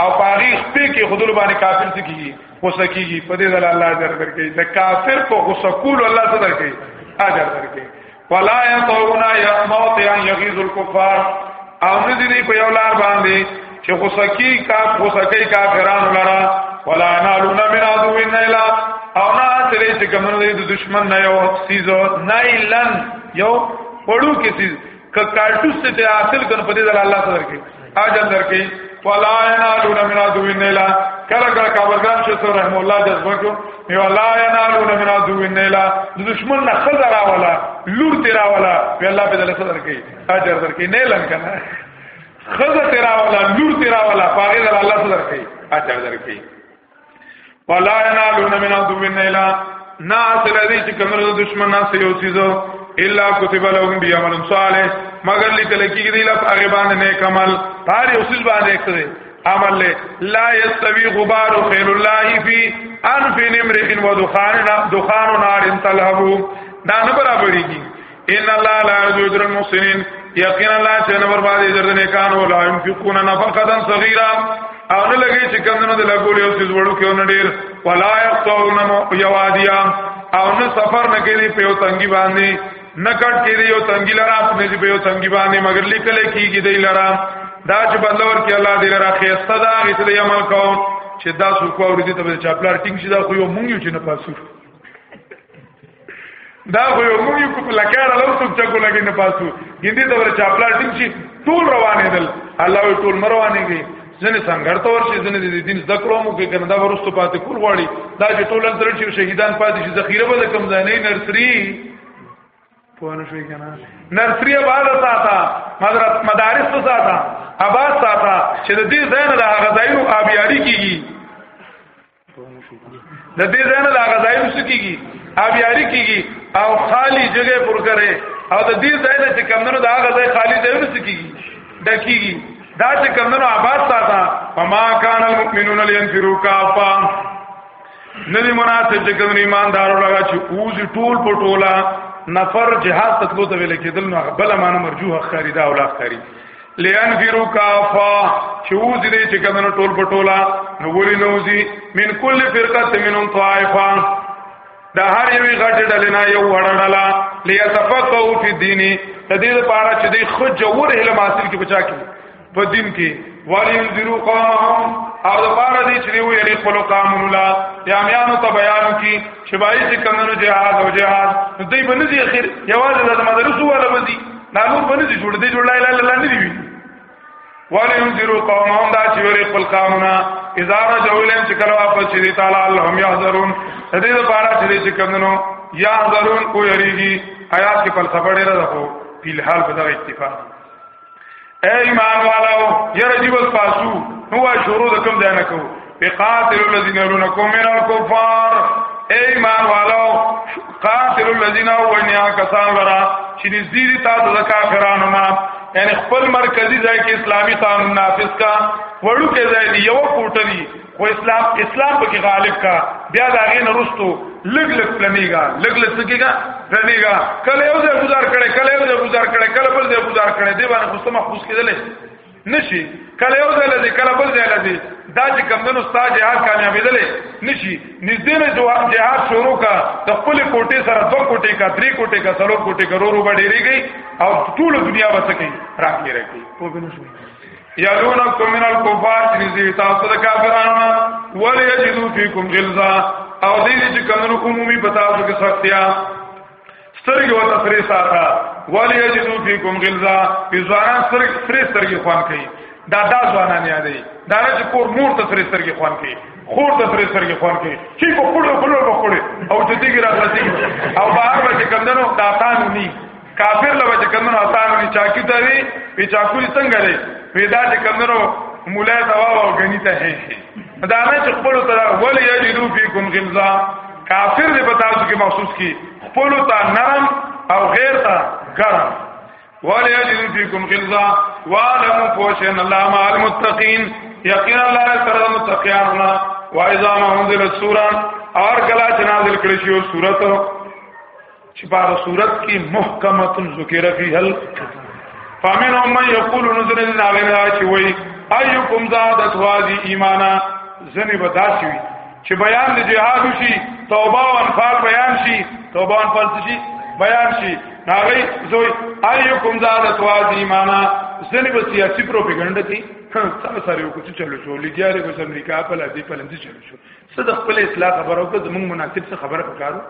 او پاغي خپې کې خودل باندې کافر څه کیږي غوسه کیږي په دې ځل الله اجر درکړي د کافر په غوسه کول الله څه درکړي اجر درکړي ولا يطعون يموت ان يغيظ الكفار او نه دي په یو لار باندې چې غوسه کی کا غوسه کوي کافرانو لرا ولا نالون من عدو الا او نه ترې چې کوم د دشمن نه یو سیزو نه لن یو پړو کې سیز ک کارټوس ته حاصل کړ په دې ځل الله صدر کې اجل درکې ولا ينالون من عدو النيلا کله کله کابلګان شیخ صاحب رحم الله جذبه کو یو ولا ينالون من عدو النيلا د دشمن نه خزرا ولا لور تیرا ولا وی الله په دې صدر کې اجر درکې نه لنکنه خزه تیرا ولا لور تیرا ولا پاره الله صدر کې اجر درکې ولا ينالون من عدو الا نا اصل دې چې کومه د دشمن نه سيو چیزو الا كتب لهم بعمل صالح مگر لیکل کېږي دی لپ هغه باندې نیک عمل هر یو څه باندې کړی عمل له لا یستوی غبار خیر الله فی انف امرئ و دخان دخان نار تلهو دا نه برابرېږي ان الله لا يجر المحسنين یقینا الله چې نور باندې دردنه کان او لا ينفقون نفقه صغيره او نه لګي چې کمنو د لګولې او سیس وړو کې ونه ډیر ولا يقطعون يواديا او نه سفر نه کوي په تنګي باندې نه کټ کوي یو تنګي لرا خپل دې په تنګي باندې مگر لیکل کیږي دی لرا دا چې بدلور کې الله دې لرا خيسته دا غته دې عمل کوم چې دا سو کو ورته ته چاپلار ټینګ شي دا خو یو مونږ یو چې نه پاسو دا خو یو موږ یو په لکاره لو څوک چا کو لګي نه پاسو ګیندې دا ور چاپلا ټیم شي ټول روانې دل الله وی ټول مروانې دي ځنې څنګه ته ورشي ځنې د دین زده کړو مو کې کنه دا ورستو پاتې کول غواړي دا چې ټول تر چې شهیدان پاتې شي ذخیره به کم ځای نه نرسري پوهنه شوي کنه نرسري آباد ساته مدرس مدارس ته ساته آباد ساته چې د دې ځای نه د هغه ځایونو آبیاري کیږي د دې ځای نه د هغه ځای وسو کېږي آبیاري کېږي او خالی جګه پر کرے او د دې ځای نه چې کمونو د هغه ځای خالی ځای وسو کېږي ډکېږي دا چې کمونو آباد ساته فما کان المؤمنون لینفروا کافا ندی مناسب چې کمونو ایماندارو لگا چې اوز ټول په ټولا نفر جهاد تطلو ته ویل کېدل نو بل معنا مرجوه خریدا او لا خرید لینفرو کافا چوز دې چې کمنو ټول پټولا نو ګوري نوځي من کل فرقه منهم طائفه دا هر یوې غټه ډلې نه یو وړه ډله ليتفقهوا فی الدین د دې لپاره چې دې خود جوور علم حاصل کې بچا کې په دین کې ولینذروا قومهم او د پاره دې چې وی یې خپل قانون لا یا میانو ته بیان کی چې بای چې کمنو جهاد او جهاد دوی باندې اخر یوازې د مدرسو ولا باندې دا نور باندې دي جوړ دي جوړ لا اله الا الله نه دي ولی انذروا قومهم دا چې ورې خپل قومونه اذا رجعوا اليهم چې کله واپس شي تعالی اللهم يحذرون دې لپاره چې چې کمنو يحذرون کو یریږي آیات کې فلسفه ډیره ده په الحال په دغه اتفاق اے ایمان والو یره دی بس پاسو نو شروع د کوم ځای نه کو بقاتل الذين يلونكم من الكفار اے ایمان والو قاتل الذين ونیا کسان لرا چې نږدې دي تاسو د کافرانو نه یعنی خپل مرکزی ځای کې اسلامی قانون نافذ کا وړو کې ځای دی یو کوټه دی خو اسلام اسلام پکې غالب کا بیا دا غي نه رستو لګ لګ پلنیګا لګ لګ سکیګا پلنیګا کله یو ځای گزار کړي کله یو ځای گزار کړي کله بل ځای گزار کړي دی باندې خو سم خوښ کېدل نشي کله یو ځای لدی کله بل ځای لدی دا چې کمندونو ستا جهاد کامیابېدل نشي نږدې نه جواب جهاد شروع کا د خپل کوټې سره دوه کوټې کا درې کوټې کا څلور کوټې کا رو رو باندې ریږي او ټول دنیا وسکي راکې راکې په بنو شوي یادونکم من الکفار چې نږدې تاسو د کافرانو نه ولې یجدو فیکم غلظه او دې چې کمنو عمومي په تاسو کې سختیا سترګې او تفریح ساته ولې یجدو فیکم غلظه په ځوانان سترګې سری سترګې خوان کوي دا دا ځوانان یادې دا چې کور مور ته سری سترګې خوان کوي خور ته سری سترګې خوان کوي چې په خپل خپل په خپل او چې دې راځي او بهر به چې کمنو داتان نه کافر لوي چې کمنو آسان وي چاکی ته وي په چاکو څنګه لري پیدا چې کمنو مولا دوا او غني ته هي دا نه چې خپل ته ول یجدو فیکم غلظا کافر دې پتا چې محسوس کی خپل ته نرم او غیر ته ګرم ول یجدو فیکم غلظا وعلم پوشن الله مع المتقین یقینا الله سره متقیانونه وایذا ما انزل السوره اور کلا چې نازل کړی شو سورته چې په هغه صورت کې محکمه ذکر فيه هل فامن هم یقول نظر الله غیرا چې وای ايکم زادت هذه ایمانا زنی بداسي وي چې بیان د جهاد شي توبه او انفال بیان شي توبه او انفال شي بیان شي ناغي زوی ايکم زادت هذه ایمانا زنی به سیاسي پروپاګاندا کې سره سره یو کوڅه چلو شو لګیا دی کوم امریکا په لدی په لندې چلو شو څه د خپل اصلاح خبرو کې زموږ مناسب څه خبره پکارو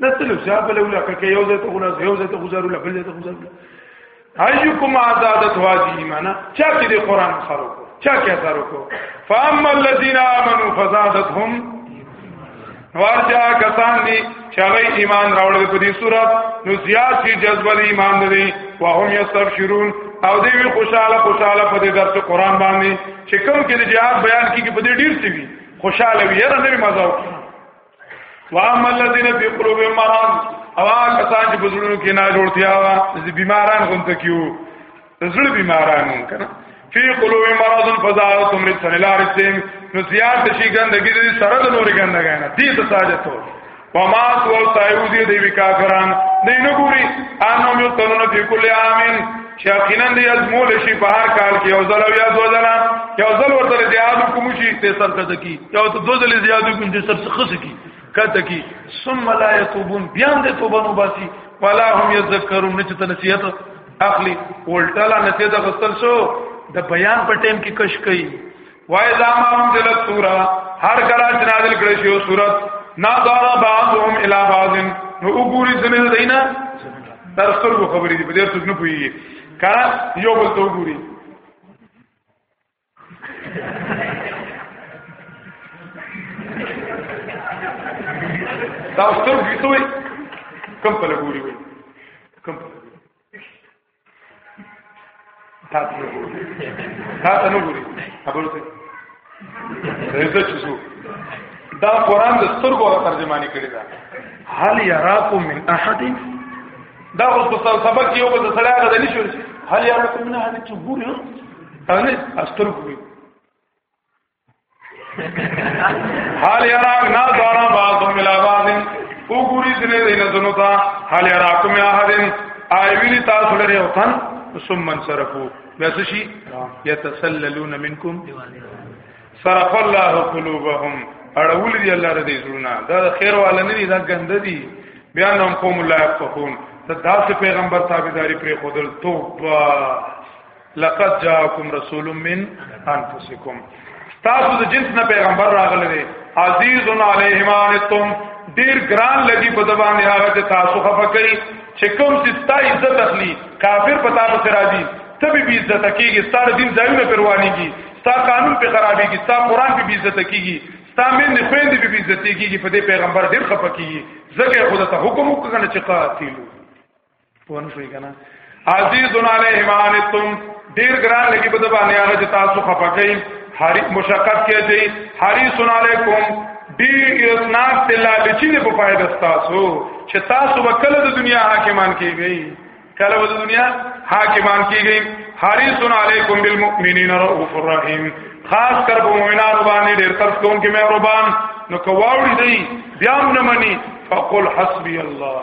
نسل صاحب له ولا کې یو ځای ته غلا یو ځای ته گزارو له بل ځای ته گزارو ايكم عادت هذه ایمانا چا کې د قران سره کو چا کې سره کو فاما الذين امنوا فزادتهم ورجا کسان دي چې هغه ایمان راوړل په دې صورت نو زیات شي جذبه د ایمان لري وهم یستبشرون او دې وی خوشاله خوشاله په دې درس قران باندې چې کوم کې د جهاد بیان کیږي په دې ډیر څه وی خوشاله وي یره نه مزه وکړي واما الذين في قلوبهم مرض او کسان چې بزرګونو کې نه جوړتیا وا چې بیماران هم تکیو زړه بیماران هم کنه فی قلوب مرض فزارت امر سنلار سیم نو زیات شي ګندګي دې سره د نور ګندګي نه دې ته ساجتو وما تو سایو دې دې وکافران دې نه ګوري انو یو تنو فی کل عامن چې یقینا دې ازمول شي په هر کال کې یو ځل او یا دوه ځله یو ځل ورته زیاد کوم شي ته سر کته کی یو ته دوه ځله زیاد کوم دې سر څخه سکی کته کی ثم لا یتوبون بیا دې توبه نو باسي ولا هم یذکرون نه چې نصیحت اخلي ولټلا نصیحت غسل شو د بیان په ټیم کې کش کوي وای دا ما انزلت سورا هر کله چې نازل کړی شو سورت نا دارا بعضهم الى بعض نو وګوري زمين دینا تر سترګو خبرې دي په دې څه نه پوي کړه یو بل ته وګوري دا سترګې ته وي کوم په لګوري وي کوم تاسو نه ګورئ تاسو نه ګورئ خبرو ته زه چې زو دا قران د سترګو غو ترجمانی کړی دا هل یراکم من احد دا اوس په سبق یو په سره غل نه شو هل یراکم من احد چې ګورئ انا استرګو حال یراک نا دارا بازو ملا بازن او ګوري دنه دینه دنو تا حال یراک می احدن ایویلی تاسو لري او تن ثم من صرفو بیا شي یتسللون منکم صرف الله قلوبهم اړول دی الله رضی زړونه دا خیر والا نه دي دا ګند دي بیا نوم قوم الله يفقهون ته داسې پیغمبر تابعداري پرې خودل توبه لقد جاءكم رسول من انفسكم تاسو د جنس نه پیغمبر راغلی دی عزیز علیه ما انتم ډیر ګران لګي په دبان هغه چې تاسو خفه کوي چې کوم چې ستا عزت اخلي کافر پتا به راځي ته به عزت کیږي ستا دین ځایونه پروانیږي ستا قانون په خرابېږي ستا قران په عزت کیږي ستا مين نه خويند به عزت کیږي په دې پیغمبر ډیر خفه کیږي ځکه خدا ته حکم وکړنه چې قاتلو پوه شوي کنه عزیز علیه ما انتم ډیر ګران لګي په د باندې هغه چې تاسو خپکای حریص مشقت کوي حریص علیکم ډیر اسناد ته لالچی نه په فائدہ تاسو چې تاسو وکړه د دنیا حاکمان کیږي کله د دنیا حاکمان کیږي حریص علیکم بالمؤمنین رؤوف الرحیم خاص کر په مؤمنانو باندې ډیر تر کوم کې مهربان نو کواوړي دی بیا نه مني فقل حسبي الله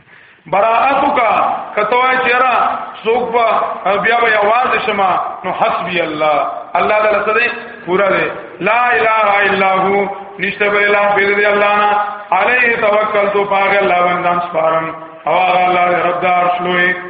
براءتو کا کتوای چیرا سوق با بیا بیا आवाज شما نو حسبی الله الله تعالی سره پورا دی لا اله الا هو نشته بل اله بل دی الله نا علیه توکل تو پاغ الله وندم سپارم او الله رب دار شلوې